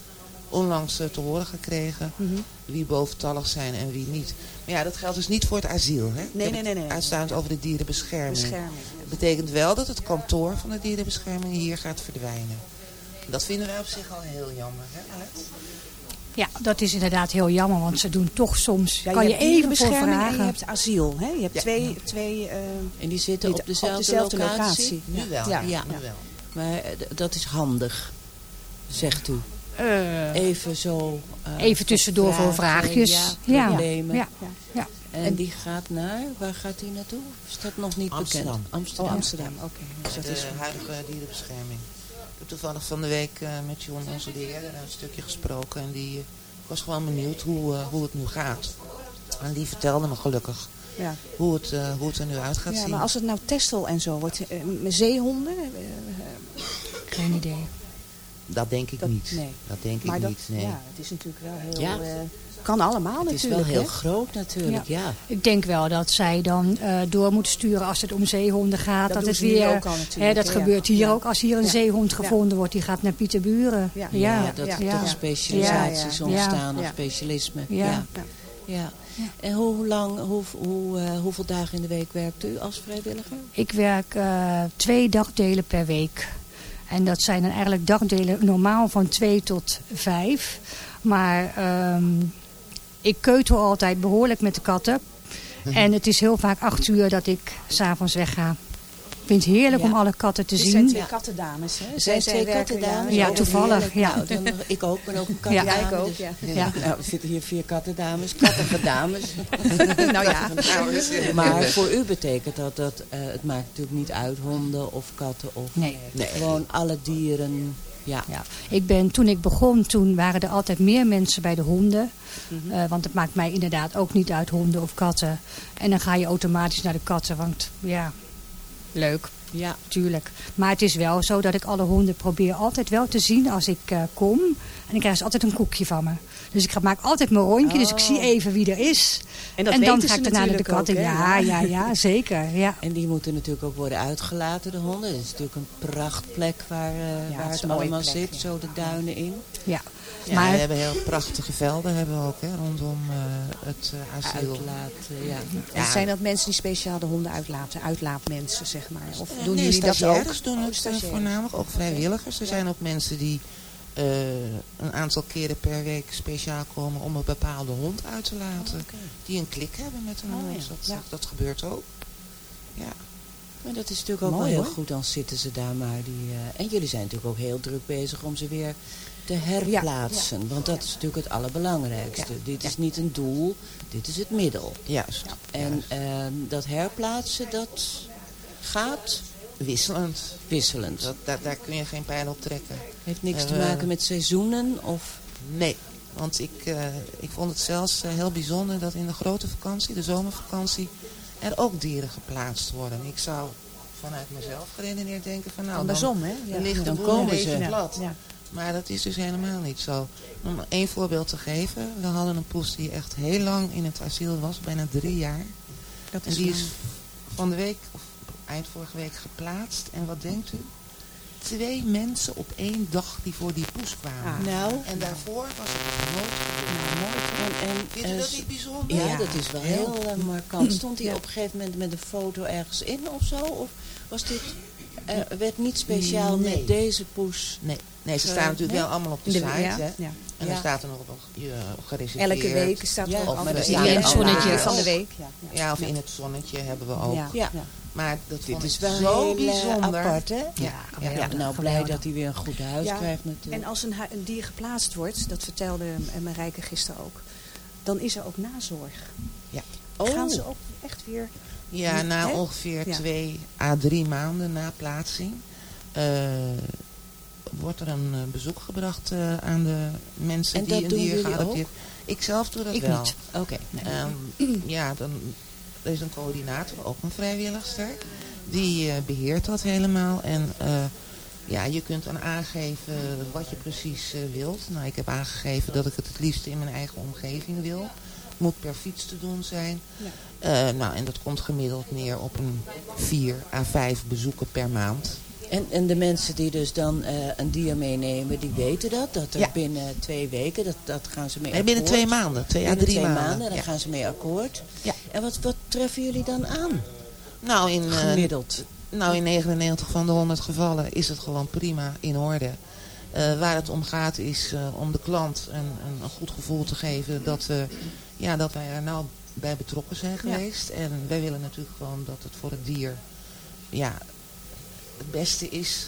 [SPEAKER 11] onlangs eh, te horen gekregen.
[SPEAKER 8] Mhm.
[SPEAKER 11] Wie boventallig zijn en wie niet. Maar ja, dat geldt dus niet voor het asiel. Hè?
[SPEAKER 8] Nee, nee, nee, nee.
[SPEAKER 11] het Uitstaand over de dierenbescherming.
[SPEAKER 8] Bescherming.
[SPEAKER 11] Dat betekent wel dat het kantoor van de dierenbescherming hier gaat verdwijnen. Dat vinden wij op zich al heel jammer. Hè, Alex?
[SPEAKER 12] Ja, dat is inderdaad heel jammer, want ze doen toch soms...
[SPEAKER 8] Ja,
[SPEAKER 12] kan je,
[SPEAKER 8] hebt
[SPEAKER 12] even voor
[SPEAKER 8] dierenbescherming en je hebt asiel. Hè? Je hebt
[SPEAKER 11] Ja.
[SPEAKER 8] twee... twee eh,
[SPEAKER 7] En die zitten op dezelfde,
[SPEAKER 8] dezelfde
[SPEAKER 7] locatie?
[SPEAKER 11] Nu wel.
[SPEAKER 8] Ja.
[SPEAKER 11] Ja, nu wel.
[SPEAKER 7] Maar eh, dat is handig, zegt u.
[SPEAKER 12] Eh,
[SPEAKER 7] Even zo... eh,
[SPEAKER 12] even tussendoor voor vraagjes.
[SPEAKER 7] Ja, problemen.
[SPEAKER 12] Ja, ja.
[SPEAKER 7] En die gaat naar, waar gaat die naartoe? Is dat nog niet
[SPEAKER 11] Amsterdam.
[SPEAKER 7] bekend? Amsterdam.
[SPEAKER 8] Oh, Amsterdam. Oké. Dus dat
[SPEAKER 11] de
[SPEAKER 8] is...
[SPEAKER 11] huidige dierenbescherming. Ik heb toevallig van de week eh, met John, onze beheerder, een stukje gesproken. En die was gewoon benieuwd hoe, hoe het nu gaat. En die vertelde me gelukkig
[SPEAKER 8] Ja.
[SPEAKER 11] hoe het, eh, hoe het er nu uit gaat
[SPEAKER 8] Ja,
[SPEAKER 11] zien.
[SPEAKER 8] maar als het nou Testel en zo wordt, eh, zeehonden, eh, eh,
[SPEAKER 12] Geen idee.
[SPEAKER 11] Dat denk ik
[SPEAKER 8] Dat-
[SPEAKER 11] niet.
[SPEAKER 8] nee.
[SPEAKER 11] Dat denk
[SPEAKER 8] maar
[SPEAKER 11] ik
[SPEAKER 8] dat,
[SPEAKER 11] niet, nee.
[SPEAKER 8] ja, het is natuurlijk wel heel...
[SPEAKER 7] Ja.
[SPEAKER 8] eh, kan allemaal
[SPEAKER 7] Het is
[SPEAKER 8] natuurlijk.
[SPEAKER 7] wel heel
[SPEAKER 8] hè?
[SPEAKER 7] groot natuurlijk, ja.
[SPEAKER 12] Ik denk wel dat zij dan eh, door moeten sturen als het om zeehonden gaat.
[SPEAKER 8] Dat
[SPEAKER 12] het weer,
[SPEAKER 8] ook al natuurlijk,
[SPEAKER 12] hè, dat
[SPEAKER 8] hè, ja.
[SPEAKER 12] gebeurt hier
[SPEAKER 8] Ja.
[SPEAKER 12] ook. Als hier een
[SPEAKER 8] Ja.
[SPEAKER 12] zeehond
[SPEAKER 8] Ja.
[SPEAKER 12] gevonden wordt, die gaat naar Pieterburen.
[SPEAKER 8] Ja.
[SPEAKER 7] Ja,
[SPEAKER 12] Ja,
[SPEAKER 7] dat
[SPEAKER 8] ja,
[SPEAKER 7] er
[SPEAKER 12] ja.
[SPEAKER 7] toch specialisaties
[SPEAKER 12] Ja.
[SPEAKER 7] ontstaan
[SPEAKER 8] Ja.
[SPEAKER 7] of specialisme.
[SPEAKER 12] Ja.
[SPEAKER 7] Ja.
[SPEAKER 8] Ja.
[SPEAKER 7] Ja. En hoe lang, hoe, hoe, eh, hoeveel dagen in de week werkt u als vrijwilliger?
[SPEAKER 12] Ik werk eh, twee dagdelen per week. En dat zijn dan eigenlijk dagdelen normaal van twee tot vijf. Maar ehm, ik keutel altijd behoorlijk met de katten. En het is heel vaak acht uur dat ik s'avonds wegga. Ik vind het heerlijk
[SPEAKER 7] Ja.
[SPEAKER 12] om alle katten te
[SPEAKER 8] Dit
[SPEAKER 12] zien.
[SPEAKER 8] zijn twee kattendames, hè?
[SPEAKER 7] Er zijn
[SPEAKER 8] Zij-
[SPEAKER 7] twee
[SPEAKER 8] zij
[SPEAKER 7] kattendames.
[SPEAKER 12] Ja, toevallig, ja.
[SPEAKER 7] Nou, dan, ik ook, ben ook een
[SPEAKER 12] Ja.
[SPEAKER 7] kattendame.
[SPEAKER 8] Ja, ik ook,
[SPEAKER 7] dus-
[SPEAKER 8] ja.
[SPEAKER 12] Ja.
[SPEAKER 7] Nou, er zitten hier vier kattendames, kattige dames.
[SPEAKER 8] nou ja.
[SPEAKER 7] Maar voor u betekent dat, dat eh, het maakt natuurlijk niet uit honden of katten of
[SPEAKER 12] Nee.
[SPEAKER 7] gewoon alle dieren. Ja.
[SPEAKER 12] Ja. Ik ben, toen ik begon, toen waren er altijd meer mensen bij de honden. Eh, want het maakt mij inderdaad ook niet uit honden of katten. En dan ga je automatisch naar de katten, want ja, leuk.
[SPEAKER 7] Ja.
[SPEAKER 12] Tuurlijk. Maar het is wel zo dat ik alle honden probeer altijd wel te zien als ik eh, kom. En dan krijgen ze altijd een koekje van me. Dus ik ga- maak altijd mijn rondje, dus ik zie even wie er is.
[SPEAKER 8] En dat
[SPEAKER 12] dan ga ik daarna naar de katten. ja, ja, ja, zeker. Ja.
[SPEAKER 7] En die moeten natuurlijk ook worden uitgelaten, de honden. Het is natuurlijk een prachtplek waar, eh,
[SPEAKER 8] het
[SPEAKER 7] waar het allemaal
[SPEAKER 8] plek,
[SPEAKER 7] zit.
[SPEAKER 8] ja.
[SPEAKER 7] Zo de duinen in.
[SPEAKER 12] Ja.
[SPEAKER 11] Ja,
[SPEAKER 12] Maar-
[SPEAKER 11] we hebben heel prachtige velden hebben we ook hè, rondom eh, het eh, asiel.
[SPEAKER 7] Uitlaten, ja.
[SPEAKER 8] En zijn dat mensen die speciaal de honden uitlaten? Uitlaatmensen, zeg maar? Of
[SPEAKER 11] Eh,
[SPEAKER 8] doen
[SPEAKER 11] nee,
[SPEAKER 8] jullie dat ook?
[SPEAKER 11] doen
[SPEAKER 8] Oh,
[SPEAKER 11] het eh,
[SPEAKER 8] stagiaires.
[SPEAKER 11] voornamelijk, ook vrijwilligers. Er zijn ook mensen die eh, een aantal keren per week speciaal komen om een bepaalde hond uit te laten. Die een klik hebben met een
[SPEAKER 7] Oh,
[SPEAKER 11] hond.
[SPEAKER 7] ja.
[SPEAKER 11] Dat,
[SPEAKER 7] Ja.
[SPEAKER 11] dat gebeurt ook. Ja.
[SPEAKER 7] Maar dat is natuurlijk ook
[SPEAKER 8] Mooi,
[SPEAKER 7] wel heel
[SPEAKER 8] hoor.
[SPEAKER 7] goed. Dan zitten ze daar maar. Die, eh, en jullie zijn natuurlijk ook heel druk bezig om ze weer te herplaatsen. Want dat is natuurlijk het allerbelangrijkste. Dit is niet een doel, dit is het middel.
[SPEAKER 11] Juist.
[SPEAKER 7] En ehm, dat herplaatsen, dat gaat
[SPEAKER 11] Wisselend.
[SPEAKER 7] wisselend.
[SPEAKER 11] Dat, daar, daar kun je geen pijl op trekken.
[SPEAKER 7] heeft niks
[SPEAKER 11] En
[SPEAKER 7] te maken met seizoenen of...
[SPEAKER 11] Nee, want ik, eh, ik vond het zelfs eh, heel bijzonder dat in de grote vakantie, de zomervakantie, er ook dieren geplaatst worden. Ik zou vanuit mezelf geredeneerd denken van nou,
[SPEAKER 8] Andersom,
[SPEAKER 11] dan,
[SPEAKER 8] hè? Ja.
[SPEAKER 11] dan
[SPEAKER 7] Dan komen
[SPEAKER 11] een beetje
[SPEAKER 7] ze.
[SPEAKER 11] plat.
[SPEAKER 8] Ja.
[SPEAKER 11] Maar dat is dus helemaal niet zo. Om één voorbeeld te geven. We hadden een poes die echt heel lang in het asiel was, bijna drie jaar.
[SPEAKER 8] Dat
[SPEAKER 11] En
[SPEAKER 8] is
[SPEAKER 11] die
[SPEAKER 8] lang.
[SPEAKER 11] is van de week, of eind vorige week geplaatst. En wat denkt u? Twee mensen op één dag die voor die poes kwamen.
[SPEAKER 8] Ah.
[SPEAKER 7] Nou,
[SPEAKER 11] En daarvoor was het nooit.
[SPEAKER 8] Nou, mooi.
[SPEAKER 7] en, en,
[SPEAKER 11] Vindt u
[SPEAKER 7] eh,
[SPEAKER 11] dat niet bijzonder?
[SPEAKER 7] Ja,
[SPEAKER 8] Ja.
[SPEAKER 7] dat is wel
[SPEAKER 11] Heel.
[SPEAKER 7] heel eh, markant. Stond hij
[SPEAKER 8] Ja.
[SPEAKER 7] op een gegeven moment met een foto ergens in of zo? Of was dit, eh, werd niet speciaal
[SPEAKER 11] Nee.
[SPEAKER 7] met deze poes?
[SPEAKER 11] Nee, nee ze
[SPEAKER 7] Eh,
[SPEAKER 11] staan natuurlijk
[SPEAKER 7] nee?
[SPEAKER 11] wel allemaal op de
[SPEAKER 8] De-
[SPEAKER 11] site.
[SPEAKER 8] ja,
[SPEAKER 11] hè?
[SPEAKER 8] ja.
[SPEAKER 11] En
[SPEAKER 7] Ja.
[SPEAKER 11] er staat er nog op je gereserveerd.
[SPEAKER 8] Elke week staat er ook dier
[SPEAKER 7] in het
[SPEAKER 12] zonnetje.
[SPEAKER 8] van de week. Ja.
[SPEAKER 11] Ja, of in het zonnetje hebben we ook.
[SPEAKER 8] Ja.
[SPEAKER 11] Maar dat
[SPEAKER 7] Dit is
[SPEAKER 11] ik
[SPEAKER 7] wel
[SPEAKER 11] zo
[SPEAKER 7] eh,
[SPEAKER 11] bijzonder.
[SPEAKER 7] apart, hè?
[SPEAKER 11] Ja, ja,
[SPEAKER 7] Ja,
[SPEAKER 11] ja.
[SPEAKER 7] nou, blij dat hij weer een goed huis
[SPEAKER 8] Ja,
[SPEAKER 7] krijgt natuurlijk.
[SPEAKER 8] En als een, een dier geplaatst wordt, dat vertelde eh, Marijke gisteren ook, dan is er ook nazorg.
[SPEAKER 11] Ja.
[SPEAKER 8] Gaan
[SPEAKER 7] Oh.
[SPEAKER 8] ze ook echt weer...
[SPEAKER 11] Ja, na
[SPEAKER 8] Hè?
[SPEAKER 11] ongeveer
[SPEAKER 8] Ja.
[SPEAKER 11] twee à drie maanden na plaatsing eh, wordt er een eh, bezoek gebracht eh, aan de mensen
[SPEAKER 7] En
[SPEAKER 11] die een dier geadopteerd. Ik zelf doe dat
[SPEAKER 7] Ik
[SPEAKER 11] wel.
[SPEAKER 7] niet. Oké. nee.
[SPEAKER 11] Ehm, ja, dan er is een coördinator, ook een vrijwilligster. Die eh, beheert dat helemaal. En ja, je kunt dan aangeven wat je precies wilt. Nou, ik heb aangegeven dat ik het het liefst in mijn eigen omgeving wil. Het moet per fiets te doen zijn.
[SPEAKER 8] Ja.
[SPEAKER 11] Eh, nou, en dat komt gemiddeld neer op een 4 à 5 bezoeken per maand.
[SPEAKER 7] En, en de mensen die dus dan eh, een dier meenemen, die weten dat? Dat er
[SPEAKER 11] Ja.
[SPEAKER 7] binnen twee weken, dat, dat gaan ze mee
[SPEAKER 11] Nee, binnen
[SPEAKER 7] akkoord?
[SPEAKER 11] twee maanden. Twee à
[SPEAKER 7] Binnen
[SPEAKER 11] drie
[SPEAKER 7] twee
[SPEAKER 11] maanden,
[SPEAKER 7] dan
[SPEAKER 11] ja.
[SPEAKER 7] gaan ze mee akkoord.
[SPEAKER 11] Ja.
[SPEAKER 7] En wat, wat treffen jullie dan aan?
[SPEAKER 11] Nou, in, eh,
[SPEAKER 7] Gemiddeld.
[SPEAKER 11] nou, in 99 van de 100 gevallen is het gewoon prima in orde. Eh, waar het om gaat is eh, om de klant een, een, een goed gevoel te geven dat, we, ja, dat wij er nou bij betrokken zijn geweest. En wij willen natuurlijk gewoon dat het voor het dier ja, het beste is.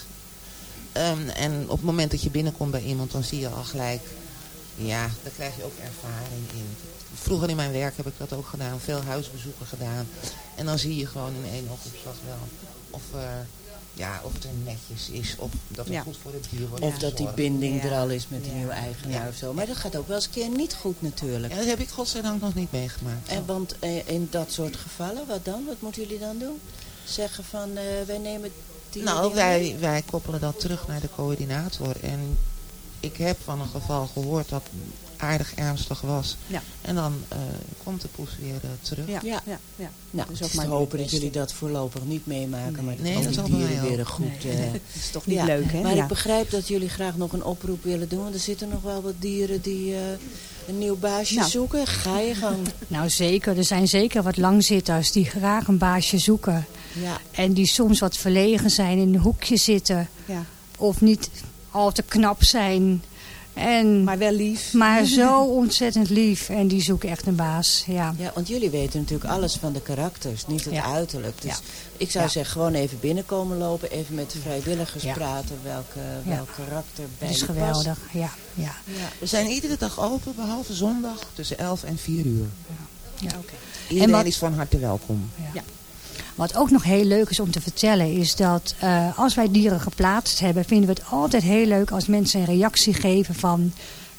[SPEAKER 11] Ehm, en op het moment dat je binnenkomt bij iemand, dan zie je al gelijk, ja, daar krijg je ook ervaring in. Vroeger in mijn werk heb ik dat ook gedaan, veel huisbezoeken gedaan. En dan zie je gewoon in één oogopslag wel of, er, ja, of het er netjes is, of dat het
[SPEAKER 7] Ja.
[SPEAKER 11] goed voor het dier wordt
[SPEAKER 7] Of dat die binding
[SPEAKER 11] Ja.
[SPEAKER 7] er al is met de nieuwe eigenaar
[SPEAKER 11] Ja.
[SPEAKER 7] of zo. Maar dat gaat ook wel eens een keer niet goed natuurlijk.
[SPEAKER 11] Ja, dat heb ik godzijdank nog niet meegemaakt.
[SPEAKER 7] En want eh, in dat soort gevallen, wat dan? Wat moeten jullie dan doen? Zeggen van, eh, wij nemen die
[SPEAKER 11] Nou, wij, wij koppelen dat terug naar de coördinator. En ik heb van een geval gehoord dat aardig ernstig was.
[SPEAKER 8] Ja.
[SPEAKER 11] En dan eh, komt de poes weer eh, terug.
[SPEAKER 8] Ja, ja, ja. ja.
[SPEAKER 7] Nou,
[SPEAKER 8] Dus
[SPEAKER 7] het
[SPEAKER 8] ook maar
[SPEAKER 7] te hopen dat jullie dat voorlopig niet meemaken. Maar
[SPEAKER 11] Nee,
[SPEAKER 7] dat
[SPEAKER 11] dat
[SPEAKER 7] die
[SPEAKER 11] wij
[SPEAKER 7] dieren weer een goed...
[SPEAKER 8] Nee.
[SPEAKER 7] eh,
[SPEAKER 8] Dat is toch niet
[SPEAKER 7] ja.
[SPEAKER 8] leuk, hè?
[SPEAKER 7] Maar
[SPEAKER 8] Ja.
[SPEAKER 7] ik begrijp dat jullie graag nog een oproep willen doen. Want er zitten nog wel wat dieren die eh, een nieuw baasje
[SPEAKER 12] Nou.
[SPEAKER 7] zoeken. Ga je gang.
[SPEAKER 12] Nou zeker, er zijn zeker wat langzitters die graag een baasje zoeken.
[SPEAKER 7] Ja.
[SPEAKER 12] En die soms wat verlegen zijn, in een hoekje zitten.
[SPEAKER 8] Ja.
[SPEAKER 12] Of niet al te knap zijn. En,
[SPEAKER 8] maar wel lief.
[SPEAKER 12] Maar zo ontzettend lief. En die zoeken echt een baas, ja.
[SPEAKER 7] Ja, want jullie weten natuurlijk alles van de karakters, niet het
[SPEAKER 12] Ja.
[SPEAKER 7] uiterlijk. Dus
[SPEAKER 12] Ja.
[SPEAKER 7] ik zou
[SPEAKER 12] Ja.
[SPEAKER 7] zeggen, gewoon even binnenkomen lopen, even met de vrijwilligers
[SPEAKER 12] Ja.
[SPEAKER 7] praten welke,
[SPEAKER 12] Ja.
[SPEAKER 7] welk karakter bij
[SPEAKER 12] Dat is
[SPEAKER 7] je past.
[SPEAKER 12] geweldig, ja. ja.
[SPEAKER 11] We zijn iedere dag open, behalve zondag, tussen 11 en 4 uur.
[SPEAKER 12] ja.
[SPEAKER 11] Iedereen
[SPEAKER 12] wat-
[SPEAKER 11] is van harte welkom.
[SPEAKER 12] Ja. Wat ook nog heel leuk is om te vertellen is dat eh, als wij dieren geplaatst hebben, vinden we het altijd heel leuk als mensen een reactie geven van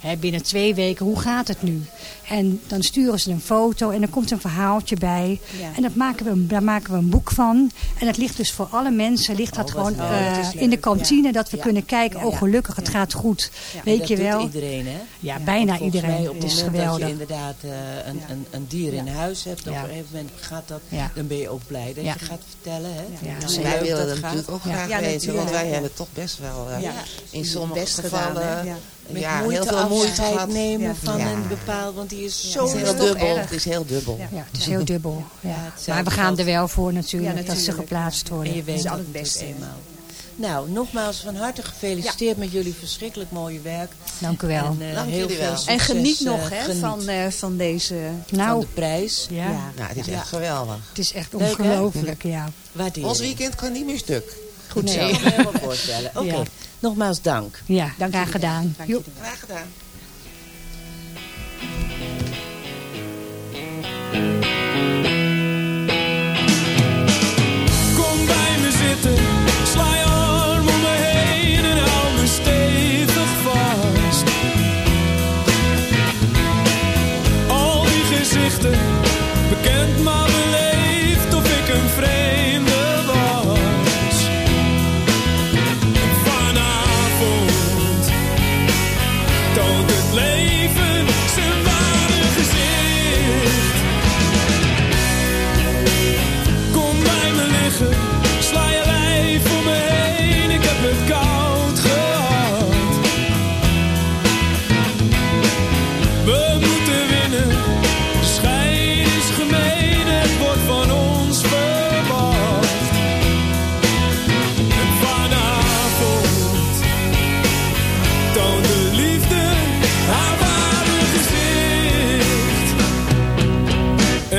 [SPEAKER 12] hè, binnen twee weken, hoe gaat het nu? En dan sturen ze een foto en er komt een verhaaltje bij.
[SPEAKER 8] Ja.
[SPEAKER 12] En dat maken we, daar maken we een boek van. En dat ligt dus voor alle mensen, ligt dat
[SPEAKER 7] Oh,
[SPEAKER 12] gewoon
[SPEAKER 7] wat
[SPEAKER 12] eh.
[SPEAKER 7] Dat
[SPEAKER 12] in de kantine.
[SPEAKER 7] ja.
[SPEAKER 12] Dat we
[SPEAKER 7] Ja.
[SPEAKER 12] kunnen kijken, oh gelukkig, het gaat goed. Weet
[SPEAKER 7] dat
[SPEAKER 12] je
[SPEAKER 7] doet
[SPEAKER 12] wel?
[SPEAKER 7] iedereen, hè?
[SPEAKER 12] Ja, bijna iedereen.
[SPEAKER 7] Mij op het
[SPEAKER 12] Het is geweldig.
[SPEAKER 7] je inderdaad eh, een, een, een dier in huis hebt, op een gegeven moment gaat dat,
[SPEAKER 12] Ja.
[SPEAKER 7] dan ben je ook blij dat
[SPEAKER 12] Ja.
[SPEAKER 7] je gaat vertellen, hè?
[SPEAKER 12] Ja,
[SPEAKER 11] wij willen
[SPEAKER 7] dat
[SPEAKER 11] natuurlijk ook graag weten, want wij hebben toch best wel eh, in sommige gevallen.
[SPEAKER 7] Met
[SPEAKER 11] ja,
[SPEAKER 7] moeite
[SPEAKER 11] heel veel moeite gehad.
[SPEAKER 7] nemen
[SPEAKER 8] Ja.
[SPEAKER 7] van
[SPEAKER 11] Ja.
[SPEAKER 7] een bepaald, want die is
[SPEAKER 11] Het
[SPEAKER 7] zo
[SPEAKER 11] is heel dubbel.
[SPEAKER 8] erg.
[SPEAKER 11] Het is heel dubbel.
[SPEAKER 12] Ja, het is heel dubbel. Maar we gaan er wel voor natuurlijk,
[SPEAKER 8] Ja,
[SPEAKER 12] dat ze geplaatst worden.
[SPEAKER 7] En je weet
[SPEAKER 8] is
[SPEAKER 7] dat
[SPEAKER 8] altijd
[SPEAKER 7] het
[SPEAKER 8] het
[SPEAKER 7] beste
[SPEAKER 8] beste, hè?
[SPEAKER 7] eenmaal. Nou, nogmaals van harte gefeliciteerd met jullie verschrikkelijk mooie werk.
[SPEAKER 12] Dank u wel.
[SPEAKER 7] En, eh,
[SPEAKER 11] Dank
[SPEAKER 7] heel
[SPEAKER 11] jullie
[SPEAKER 7] veel
[SPEAKER 11] wel.
[SPEAKER 7] succes,
[SPEAKER 8] En geniet
[SPEAKER 7] eh,
[SPEAKER 8] nog hè,
[SPEAKER 7] geniet
[SPEAKER 8] van, eh, van deze...
[SPEAKER 7] van
[SPEAKER 12] Nou,
[SPEAKER 7] de prijs.
[SPEAKER 12] ja,
[SPEAKER 11] Nou, het is
[SPEAKER 7] Ja.
[SPEAKER 11] echt geweldig.
[SPEAKER 12] het is echt ongelooflijk, ja.
[SPEAKER 7] Waardering.
[SPEAKER 11] Ons weekend kan niet meer stuk.
[SPEAKER 7] Goed
[SPEAKER 12] Nee.
[SPEAKER 7] zo. Ik kan me helemaal voorstellen. Oké,
[SPEAKER 12] Ja.
[SPEAKER 7] Nogmaals dank.
[SPEAKER 12] Ja, graag gedaan.
[SPEAKER 8] Dank jullie.
[SPEAKER 11] Graag gedaan.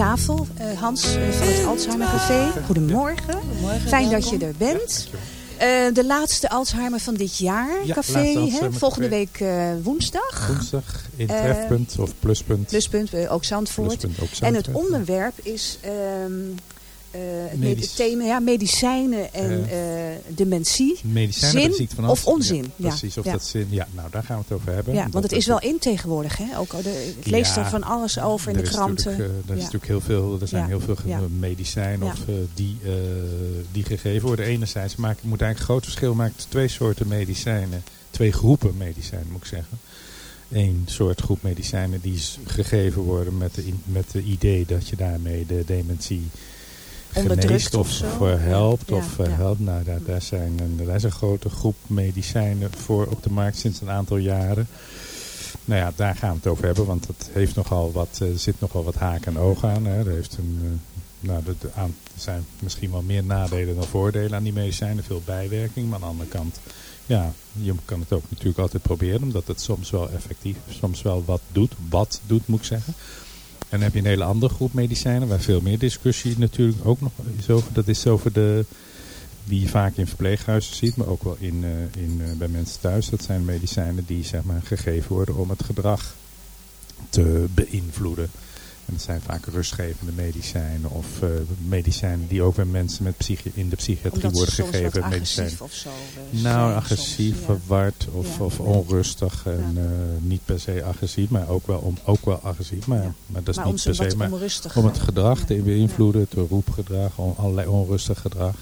[SPEAKER 8] Tafel. Eh, Hans eh, van het Alzheimer Café. Goedemorgen. Fijn dat je er bent. Eh, de laatste Alzheimer van dit jaar,
[SPEAKER 13] Ja,
[SPEAKER 8] café. hè? Volgende
[SPEAKER 13] Café.
[SPEAKER 8] week eh, woensdag.
[SPEAKER 13] Woensdag in Trefpunt of Pluspunt.
[SPEAKER 8] Pluspunt, ook Zandvoort.
[SPEAKER 13] Pluspunt, ook
[SPEAKER 8] en het onderwerp is ehm, eh, het
[SPEAKER 13] Medisch.
[SPEAKER 8] thema ja, medicijnen en eh, dementie.
[SPEAKER 13] Medicijnen
[SPEAKER 8] Zin
[SPEAKER 13] de ziekte van
[SPEAKER 8] of onzin.
[SPEAKER 13] Ja, precies, of
[SPEAKER 8] ja.
[SPEAKER 13] dat zin. Ja, nou daar gaan we het over hebben.
[SPEAKER 8] Ja, want het is wel in tegenwoordig. Hè? Ook, oh, de, ik lees er van alles over in de kranten.
[SPEAKER 13] eh, er, is
[SPEAKER 8] Ja.
[SPEAKER 13] natuurlijk heel veel, er zijn heel veel medicijnen of, eh, die, eh, die gegeven worden. Enerzijds je moet eigenlijk een groot verschil maken tussen twee soorten medicijnen. Twee groepen medicijnen moet ik zeggen. Eén soort groep medicijnen die is gegeven worden met de, in- met de idee dat je daarmee de dementie geneest of,
[SPEAKER 8] of. Ja,
[SPEAKER 13] of
[SPEAKER 8] ja.
[SPEAKER 13] verhelpt. Nou, daar, daar, zijn een, daar is een grote groep medicijnen voor op de markt sinds een aantal jaren. Nou ja, daar gaan we het over hebben, want het heeft nogal wat, eh, er zit nogal wat haken en ogen aan. Hè. Er, heeft een, eh, nou, er zijn misschien wel meer nadelen dan voordelen aan die medicijnen, veel bijwerking. Maar aan de andere kant, ja, je kan het ook natuurlijk altijd proberen, omdat het soms wel effectief, soms wel wat doet. Wat doet, moet ik zeggen. En dan heb je een hele andere groep medicijnen, waar veel meer discussie natuurlijk ook nog is over. Dat is over de, die je vaak in verpleeghuizen ziet, maar ook wel in, eh, in, eh, bij mensen thuis. Dat zijn medicijnen die zeg maar, gegeven worden om het gedrag te beïnvloeden. En dat zijn vaak rustgevende medicijnen of eh, medicijnen die ook bij mensen met psychi in de psychiatrie
[SPEAKER 8] Omdat
[SPEAKER 13] worden gegeven. medicijnen.
[SPEAKER 8] agressief of zo, eh,
[SPEAKER 13] nou, agressief,
[SPEAKER 8] soms, ja.
[SPEAKER 13] verward of,
[SPEAKER 8] Ja.
[SPEAKER 13] of onrustig. En eh, niet per se agressief, maar ook wel, om, ook wel agressief. Maar, maar dat is
[SPEAKER 8] Maar
[SPEAKER 13] niet per se. Maar om het gedrag te beïnvloeden, het roepgedrag, on- allerlei onrustig gedrag.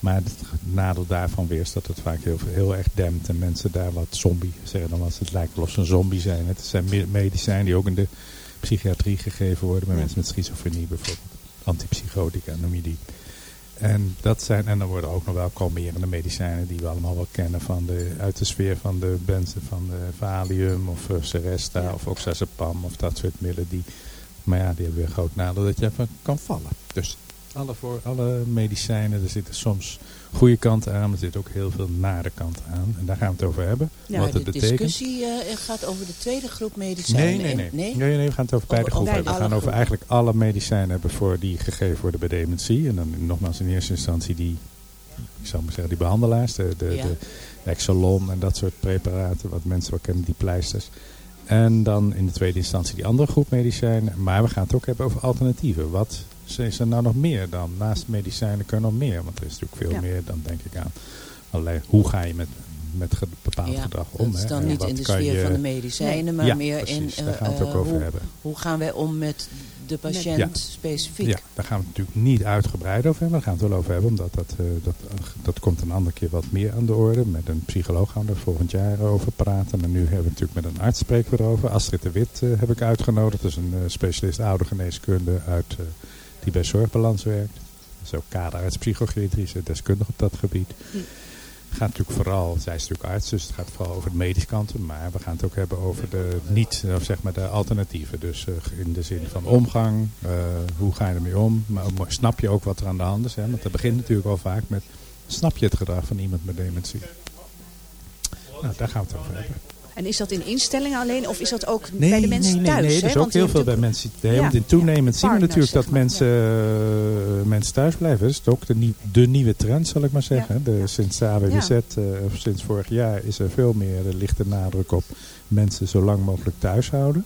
[SPEAKER 13] Maar het nadeel daarvan weer is dat het vaak heel, heel erg dempt. En mensen daar wat zombie zeggen dan als het lijkt alsof ze een zombie zijn. Het zijn me- medicijnen die ook in de psychiatrie gegeven worden. Bij
[SPEAKER 8] Ja.
[SPEAKER 13] mensen met schizofrenie bijvoorbeeld. Antipsychotica noem je die. En, dat zijn, en dan worden ook nog wel kalmerende medicijnen die we allemaal wel kennen van de, uit de sfeer van de benzen van de Valium of uh, Seresta of Oxazepam of dat soort middelen. Die, maar ja, die hebben weer een groot nadeel dat je even kan vallen. Dus alle, voor, alle medicijnen, er zitten soms goede kanten aan, maar er zitten ook heel veel nare kanten aan. En daar gaan we het over hebben.
[SPEAKER 7] Ja,
[SPEAKER 13] wat het
[SPEAKER 7] de
[SPEAKER 13] betekent.
[SPEAKER 7] discussie eh, gaat over de tweede groep medicijnen.
[SPEAKER 13] Nee, nee, nee.
[SPEAKER 7] Nee?
[SPEAKER 13] nee, nee, we gaan het over beide
[SPEAKER 7] Over-
[SPEAKER 13] groepen hebben. We gaan over
[SPEAKER 7] groepen.
[SPEAKER 13] eigenlijk alle medicijnen hebben voor die gegeven worden bij dementie. En dan nogmaals in eerste instantie die, ik zou maar zeggen, die behandelaars. De, de,
[SPEAKER 7] Ja.
[SPEAKER 13] de Exelon en dat soort preparaten, wat mensen wel kennen, die pleisters. En dan in de tweede instantie die andere groep medicijnen. Maar we gaan het ook hebben over alternatieven. Wat is er nou nog meer dan? Naast medicijnen kan er nog meer. Want er is natuurlijk veel
[SPEAKER 7] Ja.
[SPEAKER 13] meer dan denk ik aan. Allerlei, hoe ga je met, met ge- bepaald
[SPEAKER 7] Ja,
[SPEAKER 13] gedrag om?
[SPEAKER 7] dat is
[SPEAKER 13] hè?
[SPEAKER 7] dan niet in de sfeer
[SPEAKER 13] je-
[SPEAKER 7] van de medicijnen, maar
[SPEAKER 13] Ja,
[SPEAKER 7] meer
[SPEAKER 13] precies,
[SPEAKER 7] in
[SPEAKER 13] daar gaan we het
[SPEAKER 7] eh,
[SPEAKER 13] ook over
[SPEAKER 7] hoe,
[SPEAKER 13] hebben.
[SPEAKER 7] hoe gaan wij om met de patiënt
[SPEAKER 13] Ja.
[SPEAKER 7] specifiek.
[SPEAKER 13] Ja, daar gaan we het natuurlijk niet uitgebreid over hebben. Daar gaan we het wel over hebben, omdat dat, eh, dat, dat komt een andere keer wat meer aan de orde. Met een psycholoog gaan we er volgend jaar over praten. Maar nu hebben we natuurlijk met een arts spreken we erover. Astrid de Wit eh, heb ik uitgenodigd. Dat is een eh, specialist oudergeneeskunde uit, eh, die bij Zorgbalans werkt. Dat is ook kaderarts psychogeriatrische deskundige op dat gebied. Het gaat natuurlijk vooral, zij is natuurlijk arts, dus het gaat vooral over de medische kanten. Maar we gaan het ook hebben over de niet, of zeg maar de alternatieven. Dus eh, in de zin van omgang, eh, hoe ga je ermee om? Maar ook, snap je ook wat er aan de hand is? Hè? Want dat begint natuurlijk al vaak met, snap je het gedrag van iemand met dementie? Nou, daar gaan we het over hebben.
[SPEAKER 8] En is dat in instellingen alleen of is dat ook
[SPEAKER 13] Nee,
[SPEAKER 8] bij de mensen
[SPEAKER 13] nee, nee,
[SPEAKER 8] thuis?
[SPEAKER 13] Nee, dat is ook heel veel bij mensen. Nee,
[SPEAKER 8] Ja,
[SPEAKER 13] want in toenemend zien we natuurlijk dat
[SPEAKER 8] zeg maar,
[SPEAKER 13] mensen, eh, mensen thuis blijven. Dat is ook de, nie- de nieuwe trend, zal ik maar zeggen. De, sinds de AWBZ,
[SPEAKER 8] Ja.
[SPEAKER 13] eh, of sinds vorig jaar, is er veel meer eh, lichte nadruk op mensen zo lang mogelijk thuis houden.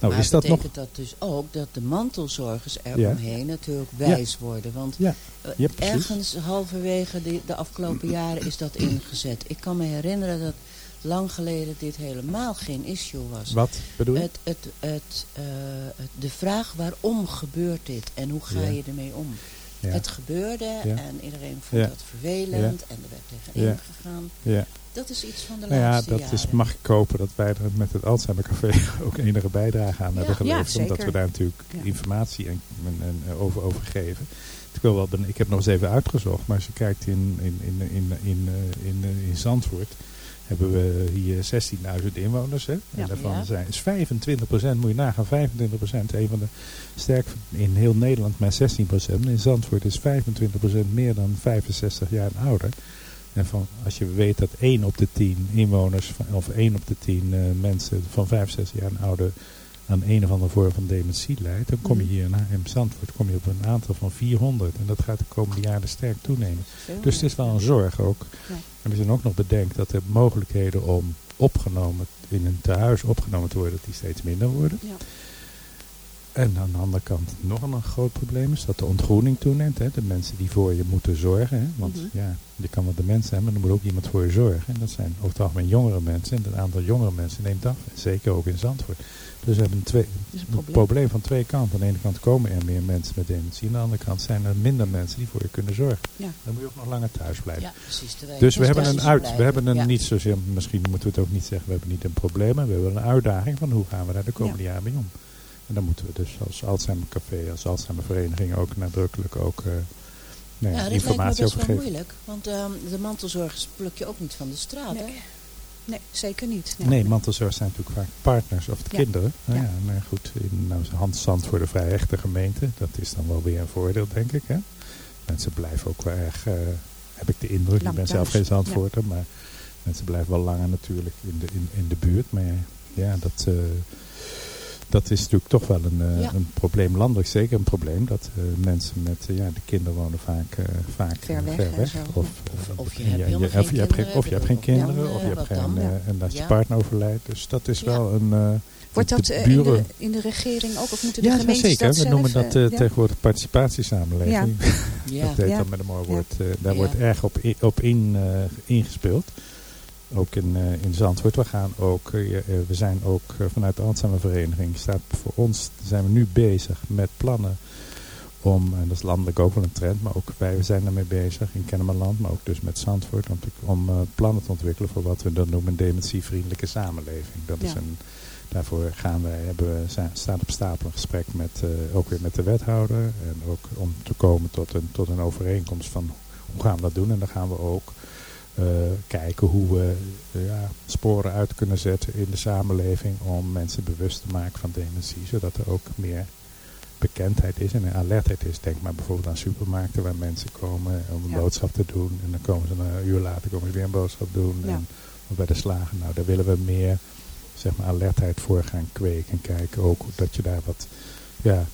[SPEAKER 13] Nou,
[SPEAKER 7] maar
[SPEAKER 13] is dat nog...
[SPEAKER 7] betekent dat dus ook dat de mantelzorgers
[SPEAKER 13] Ja.
[SPEAKER 7] eromheen natuurlijk wijs worden? Want
[SPEAKER 13] Ja. Ja, precies.
[SPEAKER 7] ergens halverwege de, de afgelopen jaren is dat ingezet. Ik kan me herinneren dat lang geleden dit helemaal geen issue was.
[SPEAKER 13] Wat bedoel je?
[SPEAKER 7] Het, het, het, eh, de vraag waarom gebeurt dit en hoe ga
[SPEAKER 13] Ja.
[SPEAKER 7] je ermee om?
[SPEAKER 13] Ja.
[SPEAKER 7] Het gebeurde
[SPEAKER 13] Ja.
[SPEAKER 7] en iedereen vond
[SPEAKER 13] Ja.
[SPEAKER 7] dat vervelend en er werd tegenin
[SPEAKER 13] Ja.
[SPEAKER 7] gegaan.
[SPEAKER 13] Ja.
[SPEAKER 7] Dat is iets van de
[SPEAKER 13] Nou ja,
[SPEAKER 7] laatste
[SPEAKER 13] dat
[SPEAKER 7] jaren.
[SPEAKER 13] is, mag ik hopen dat wij er met het Alzheimer Café ook enige bijdrage aan hebben
[SPEAKER 7] Ja,
[SPEAKER 13] geleverd.
[SPEAKER 7] ja,
[SPEAKER 13] omdat we daar natuurlijk
[SPEAKER 7] Ja.
[SPEAKER 13] informatie en, en, en, over, over geven. Ik, wil wel, ik heb nog eens even uitgezocht, maar als je kijkt in, in, in, in, in, eh, in, eh, in Zandvoort, hebben we hier 16.000 inwoners. Hè?
[SPEAKER 8] Ja.
[SPEAKER 13] en daarvan
[SPEAKER 8] Ja.
[SPEAKER 13] zijn, is 25% moet je nagaan, 25% Een van de sterk in heel Nederland maar 16% In Zandvoort is 25% meer dan 65 jaar en ouder. En van, als je weet dat 1 op de 10 inwoners, of 1 op de 10 eh, mensen van 65 jaar en ouder aan een of andere vorm van dementie leidt, dan kom je
[SPEAKER 8] Mhm.
[SPEAKER 13] hier in, in Zandvoort kom je op een aantal van 400. En dat gaat de komende jaren sterk toenemen. Dus het is wel een zorg ook. En als je dan ook nog bedenkt dat de mogelijkheden om opgenomen, in een tehuis opgenomen te worden, dat die steeds minder worden.
[SPEAKER 8] Ja.
[SPEAKER 13] En aan de andere kant nog een groot probleem is dat de ontgroening toeneemt. Hè? De mensen die voor je moeten zorgen. Hè? Want
[SPEAKER 8] Mhm.
[SPEAKER 13] ja, je kan wel de mensen zijn, maar er moet ook iemand voor je zorgen. En dat zijn over het algemeen jongere mensen. En het aantal jongere mensen neemt af. Zeker ook in Zandvoort. Dus we hebben een, twee,
[SPEAKER 8] een probleem.
[SPEAKER 13] probleem van twee kanten. Aan de ene kant komen er meer mensen met dementie. Aan de andere kant zijn er minder mensen die voor je kunnen zorgen.
[SPEAKER 8] Ja.
[SPEAKER 13] Dan moet je ook nog langer thuis blijven.
[SPEAKER 7] Ja, precies.
[SPEAKER 13] Dus we hebben een uit, we hebben een
[SPEAKER 7] Ja.
[SPEAKER 13] niet zozeer, misschien moeten we het ook niet zeggen, we hebben niet een probleem, maar we hebben een uitdaging van hoe gaan we daar de komende jaren mee om. En dan moeten we dus als Alzheimer Café, als Alzheimer Vereniging ook nadrukkelijk ook eh, nou ja,
[SPEAKER 7] Ja, dat lijkt me
[SPEAKER 13] informatie
[SPEAKER 7] best
[SPEAKER 13] over
[SPEAKER 7] wel
[SPEAKER 13] geven.
[SPEAKER 7] moeilijk. Want ehm, de mantelzorgers pluk je ook niet van de straat, hè?
[SPEAKER 8] Nee, zeker niet.
[SPEAKER 13] Nee, mantelzorgers zijn natuurlijk vaak partners of de
[SPEAKER 8] Ja.
[SPEAKER 13] kinderen. Nou
[SPEAKER 8] Ja.
[SPEAKER 13] ja, nou goed, in nou, Hans Zand voor de vrij echte gemeente, dat is dan wel weer een voordeel, denk ik. Hè? Mensen blijven ook wel erg, eh, heb ik de indruk, ik ben zelf geen Zandvoorter, maar mensen blijven wel langer natuurlijk in de, in, in de buurt. Maar ja, dat, eh, dat is natuurlijk toch wel een, eh,
[SPEAKER 7] Ja.
[SPEAKER 13] een probleem, landelijk zeker een probleem. Dat eh, mensen met, eh, ja, de kinderen wonen vaak, vaak
[SPEAKER 7] Ver weg
[SPEAKER 13] ver. Of,
[SPEAKER 7] Of- of je hebt geen
[SPEAKER 13] je hebt geen-
[SPEAKER 7] kinderen,
[SPEAKER 13] Of je hebt geen
[SPEAKER 7] of
[SPEAKER 13] kinderen,
[SPEAKER 7] dan,
[SPEAKER 13] of je hebt
[SPEAKER 7] wat
[SPEAKER 13] geen,
[SPEAKER 7] dan? Ja.
[SPEAKER 13] en dat je partner overlijdt. Dus dat is wel een...
[SPEAKER 8] Wordt dat in, de, in de regering ook? Of moeten de
[SPEAKER 13] ja,
[SPEAKER 8] gemeentes
[SPEAKER 13] zeker.
[SPEAKER 8] dat
[SPEAKER 13] We
[SPEAKER 8] zelf,
[SPEAKER 13] noemen dat
[SPEAKER 8] ja?
[SPEAKER 13] tegenwoordig participatiesamenleving.
[SPEAKER 7] Ja.
[SPEAKER 13] dat heet dan met een mooi woord. daar wordt erg op, op in, ingespeeld. Ook in, eh, in Zandvoort. We, gaan ook, eh, eh, we zijn ook vanuit de Alzheimer Vereniging. Staat voor ons zijn we nu bezig met plannen om, en dat is landelijk ook wel een trend, maar ook wij zijn daarmee bezig in Kennemerland, maar ook dus met Zandvoort, om, om plannen te ontwikkelen voor wat we dan noemen een dementievriendelijke samenleving. Dat is een, daarvoor gaan wij, hebben we, staat op stapel een gesprek met, ook weer met de wethouder. En ook om te komen tot een, tot een overeenkomst van hoe gaan we dat doen. En dan gaan we ook kijken hoe we eh, ja, sporen uit kunnen zetten in de samenleving om mensen bewust te maken van dementie, zodat er ook meer bekendheid is en een alertheid is. Denk maar bijvoorbeeld aan supermarkten waar mensen komen om een
[SPEAKER 8] Ja.
[SPEAKER 13] boodschap te doen. En dan komen ze een uur later komen ze weer een boodschap doen.
[SPEAKER 8] Ja.
[SPEAKER 13] En, of bij de slagen. Nou, daar willen we meer zeg maar, alertheid voor gaan kweken. En kijken ook dat je daar wat, ja,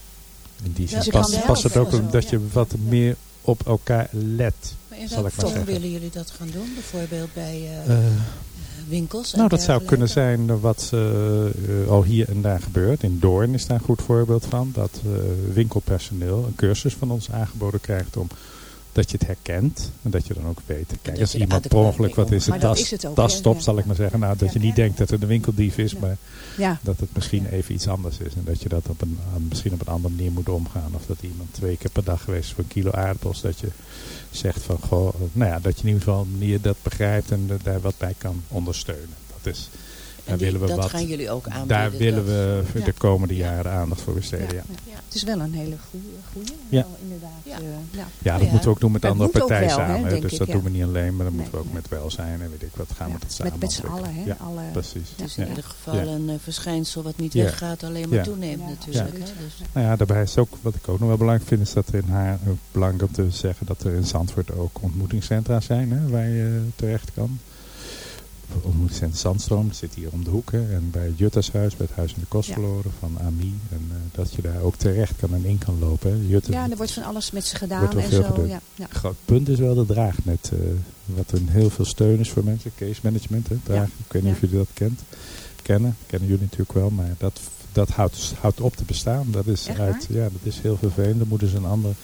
[SPEAKER 13] in die zin
[SPEAKER 7] Ja,
[SPEAKER 13] past, past het ook dat je wat meer op elkaar let.
[SPEAKER 7] Maar in welke vorm willen jullie dat gaan doen? Bijvoorbeeld bij eh,
[SPEAKER 13] Eh,
[SPEAKER 7] winkels? en
[SPEAKER 13] Nou, dat zou kunnen zijn wat eh, eh, al hier en daar gebeurt. In Doorn is daar een goed voorbeeld van. Dat eh, winkelpersoneel een cursus van ons aangeboden krijgt om dat je het herkent. En dat je dan ook weet. Kijk, als iemand per ongeluk wat in zijn
[SPEAKER 8] Maar dat
[SPEAKER 13] tas,
[SPEAKER 8] is het
[SPEAKER 13] tas stopt,
[SPEAKER 8] Ja.
[SPEAKER 13] zal ik maar zeggen. Nou, dat je niet denkt dat het een winkeldief is, maar dat het misschien even iets anders is. En dat je dat op een, misschien op een andere manier moet omgaan. Of dat iemand twee keer per dag geweest is voor een kilo aardappels. Dat je zegt van, goh, nou ja, dat je in ieder geval een manier dat begrijpt en daar wat bij kan ondersteunen. Dat is,
[SPEAKER 7] En die-
[SPEAKER 13] willen we
[SPEAKER 7] dat
[SPEAKER 13] wat,
[SPEAKER 7] gaan jullie ook aanbieden,
[SPEAKER 13] Daar willen
[SPEAKER 7] dat-
[SPEAKER 13] we
[SPEAKER 7] Ja.
[SPEAKER 13] de komende jaren aandacht voor besteden, ja.
[SPEAKER 8] Ja. Het is wel een hele goede, goede
[SPEAKER 13] Ja.
[SPEAKER 8] wel, inderdaad.
[SPEAKER 7] Ja.
[SPEAKER 8] eh, ja.
[SPEAKER 13] Ja, dat
[SPEAKER 8] Nou
[SPEAKER 13] moeten we ook doen met
[SPEAKER 8] Dat
[SPEAKER 13] andere partijen
[SPEAKER 8] wel,
[SPEAKER 13] samen. hè. dus
[SPEAKER 8] ik,
[SPEAKER 13] dat
[SPEAKER 8] ja.
[SPEAKER 13] doen we niet alleen, maar dan moeten we
[SPEAKER 8] Nee,
[SPEAKER 13] ook met welzijn en weet ik wat gaan we dat samen
[SPEAKER 8] Met, met z'n allen, hè?
[SPEAKER 13] Ja,
[SPEAKER 8] Alle,
[SPEAKER 13] precies.
[SPEAKER 7] Het is
[SPEAKER 13] Ja.
[SPEAKER 7] in ieder geval
[SPEAKER 13] Ja.
[SPEAKER 7] een eh, verschijnsel wat niet
[SPEAKER 13] Ja.
[SPEAKER 7] weggaat, alleen maar
[SPEAKER 13] Ja.
[SPEAKER 7] toeneemt
[SPEAKER 8] Ja,
[SPEAKER 7] natuurlijk. Dus,
[SPEAKER 13] Nou ja, daarbij is ook, wat ik ook nog wel belangrijk vind, is dat er in haar ook belangrijk om te zeggen dat er in Zandvoort ook ontmoetingscentra zijn hè, waar je terecht kan. In Zandstroom. Dat zit hier om de hoek. hè. En bij het Juttershuis, bij het Huis in de Kost verloren van Ami. En eh, dat je daar ook terecht kan en in kan lopen. Hè. Jutte,
[SPEAKER 8] Ja, er wordt van alles met ze gedaan en zo. Ja, ja.
[SPEAKER 13] Groot punt is wel de draagnet. eh, wat een heel veel steun is voor mensen. Case management. Hè, draag. Ik weet niet of jullie dat kent, kennen. Kennen jullie natuurlijk wel. Maar dat, dat houdt, houdt op te bestaan. Dat is,
[SPEAKER 8] Echt
[SPEAKER 13] uit, ja, dat is heel vervelend. Dan moeten ze een andere...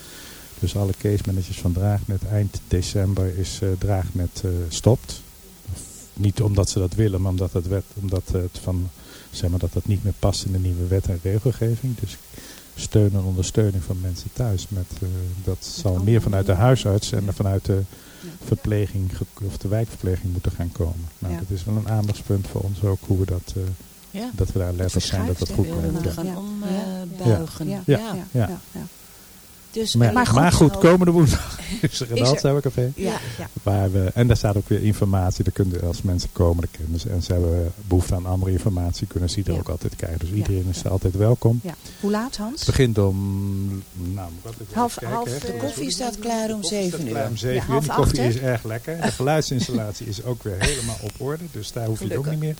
[SPEAKER 13] Dus alle case managers van Draagnet eind december is eh, Draagnet stopt. Niet omdat ze dat willen, maar omdat het, wet, omdat het van, zeg maar, dat het niet meer past in de nieuwe wet en regelgeving. Dus steun en ondersteuning van mensen thuis. Met, eh, dat zal meer vanuit de huisarts en vanuit de verpleging of de wijkverpleging moeten gaan komen. Nou,
[SPEAKER 7] Ja.
[SPEAKER 13] dat is wel een aandachtspunt voor ons ook hoe we dat, eh,
[SPEAKER 7] Ja.
[SPEAKER 13] dat we daar op zijn dat dat goed komt.
[SPEAKER 7] gaan
[SPEAKER 13] Ja.
[SPEAKER 7] ombuigen.
[SPEAKER 13] Ja.
[SPEAKER 7] Ja.
[SPEAKER 13] Ja.
[SPEAKER 7] Dus,
[SPEAKER 13] Maar, maar goed, komende woensdag is er een
[SPEAKER 7] er-
[SPEAKER 13] Alzheimercafé.
[SPEAKER 7] Ja, ja.
[SPEAKER 13] Waar we, en daar staat ook weer informatie. Daar kunnen, als mensen komen, ze, en ze hebben behoefte aan andere informatie, kunnen ze die er
[SPEAKER 8] Ja.
[SPEAKER 13] ook altijd krijgen. Dus iedereen is altijd welkom.
[SPEAKER 8] Ja. Hoe laat, Hans?
[SPEAKER 13] Het begint om... Nou,
[SPEAKER 8] Half-
[SPEAKER 13] kijken,
[SPEAKER 8] half, eh,
[SPEAKER 7] De koffie staat klaar om zeven uur.
[SPEAKER 13] Om uur. Die koffie is erg lekker. De geluidsinstallatie is ook weer helemaal op orde. Dus daar hoef je ook niet meer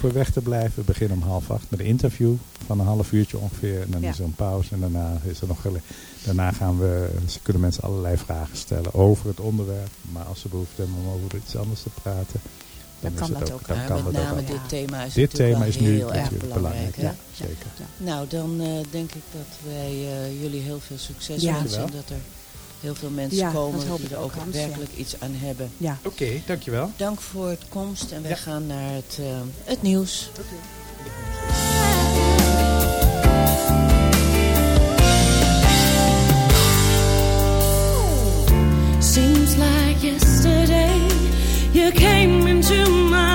[SPEAKER 13] voor weg te blijven. We beginnen om half acht met een interview van een half uurtje ongeveer. En dan is er een pauze. En daarna is er nog Daarna gaan we, ze kunnen mensen allerlei vragen stellen over het onderwerp. Maar als ze behoefte hebben om over iets anders te praten, dan,
[SPEAKER 8] kan
[SPEAKER 13] is het
[SPEAKER 8] dat
[SPEAKER 13] ook. Dan
[SPEAKER 7] Ja,
[SPEAKER 13] kan
[SPEAKER 7] met
[SPEAKER 13] dat
[SPEAKER 7] name
[SPEAKER 13] ook.
[SPEAKER 7] dit thema is
[SPEAKER 13] Dit
[SPEAKER 7] natuurlijk
[SPEAKER 13] thema is nu
[SPEAKER 7] heel erg
[SPEAKER 13] natuurlijk
[SPEAKER 7] belangrijk.
[SPEAKER 13] Ja, zeker.
[SPEAKER 7] Nou, dan eh, denk ik dat wij eh, jullie heel veel succes
[SPEAKER 8] Ja.
[SPEAKER 7] wensen.
[SPEAKER 13] Dankjewel.
[SPEAKER 7] Dat er heel veel mensen
[SPEAKER 8] Ja,
[SPEAKER 7] komen die er
[SPEAKER 8] ook, Hans,
[SPEAKER 7] werkelijk iets aan hebben.
[SPEAKER 8] Ja.
[SPEAKER 13] Oké, dankjewel.
[SPEAKER 7] Dank voor het komst en wij
[SPEAKER 13] Ja.
[SPEAKER 7] gaan naar het, eh, het nieuws.
[SPEAKER 6] Seems like yesterday. You came into my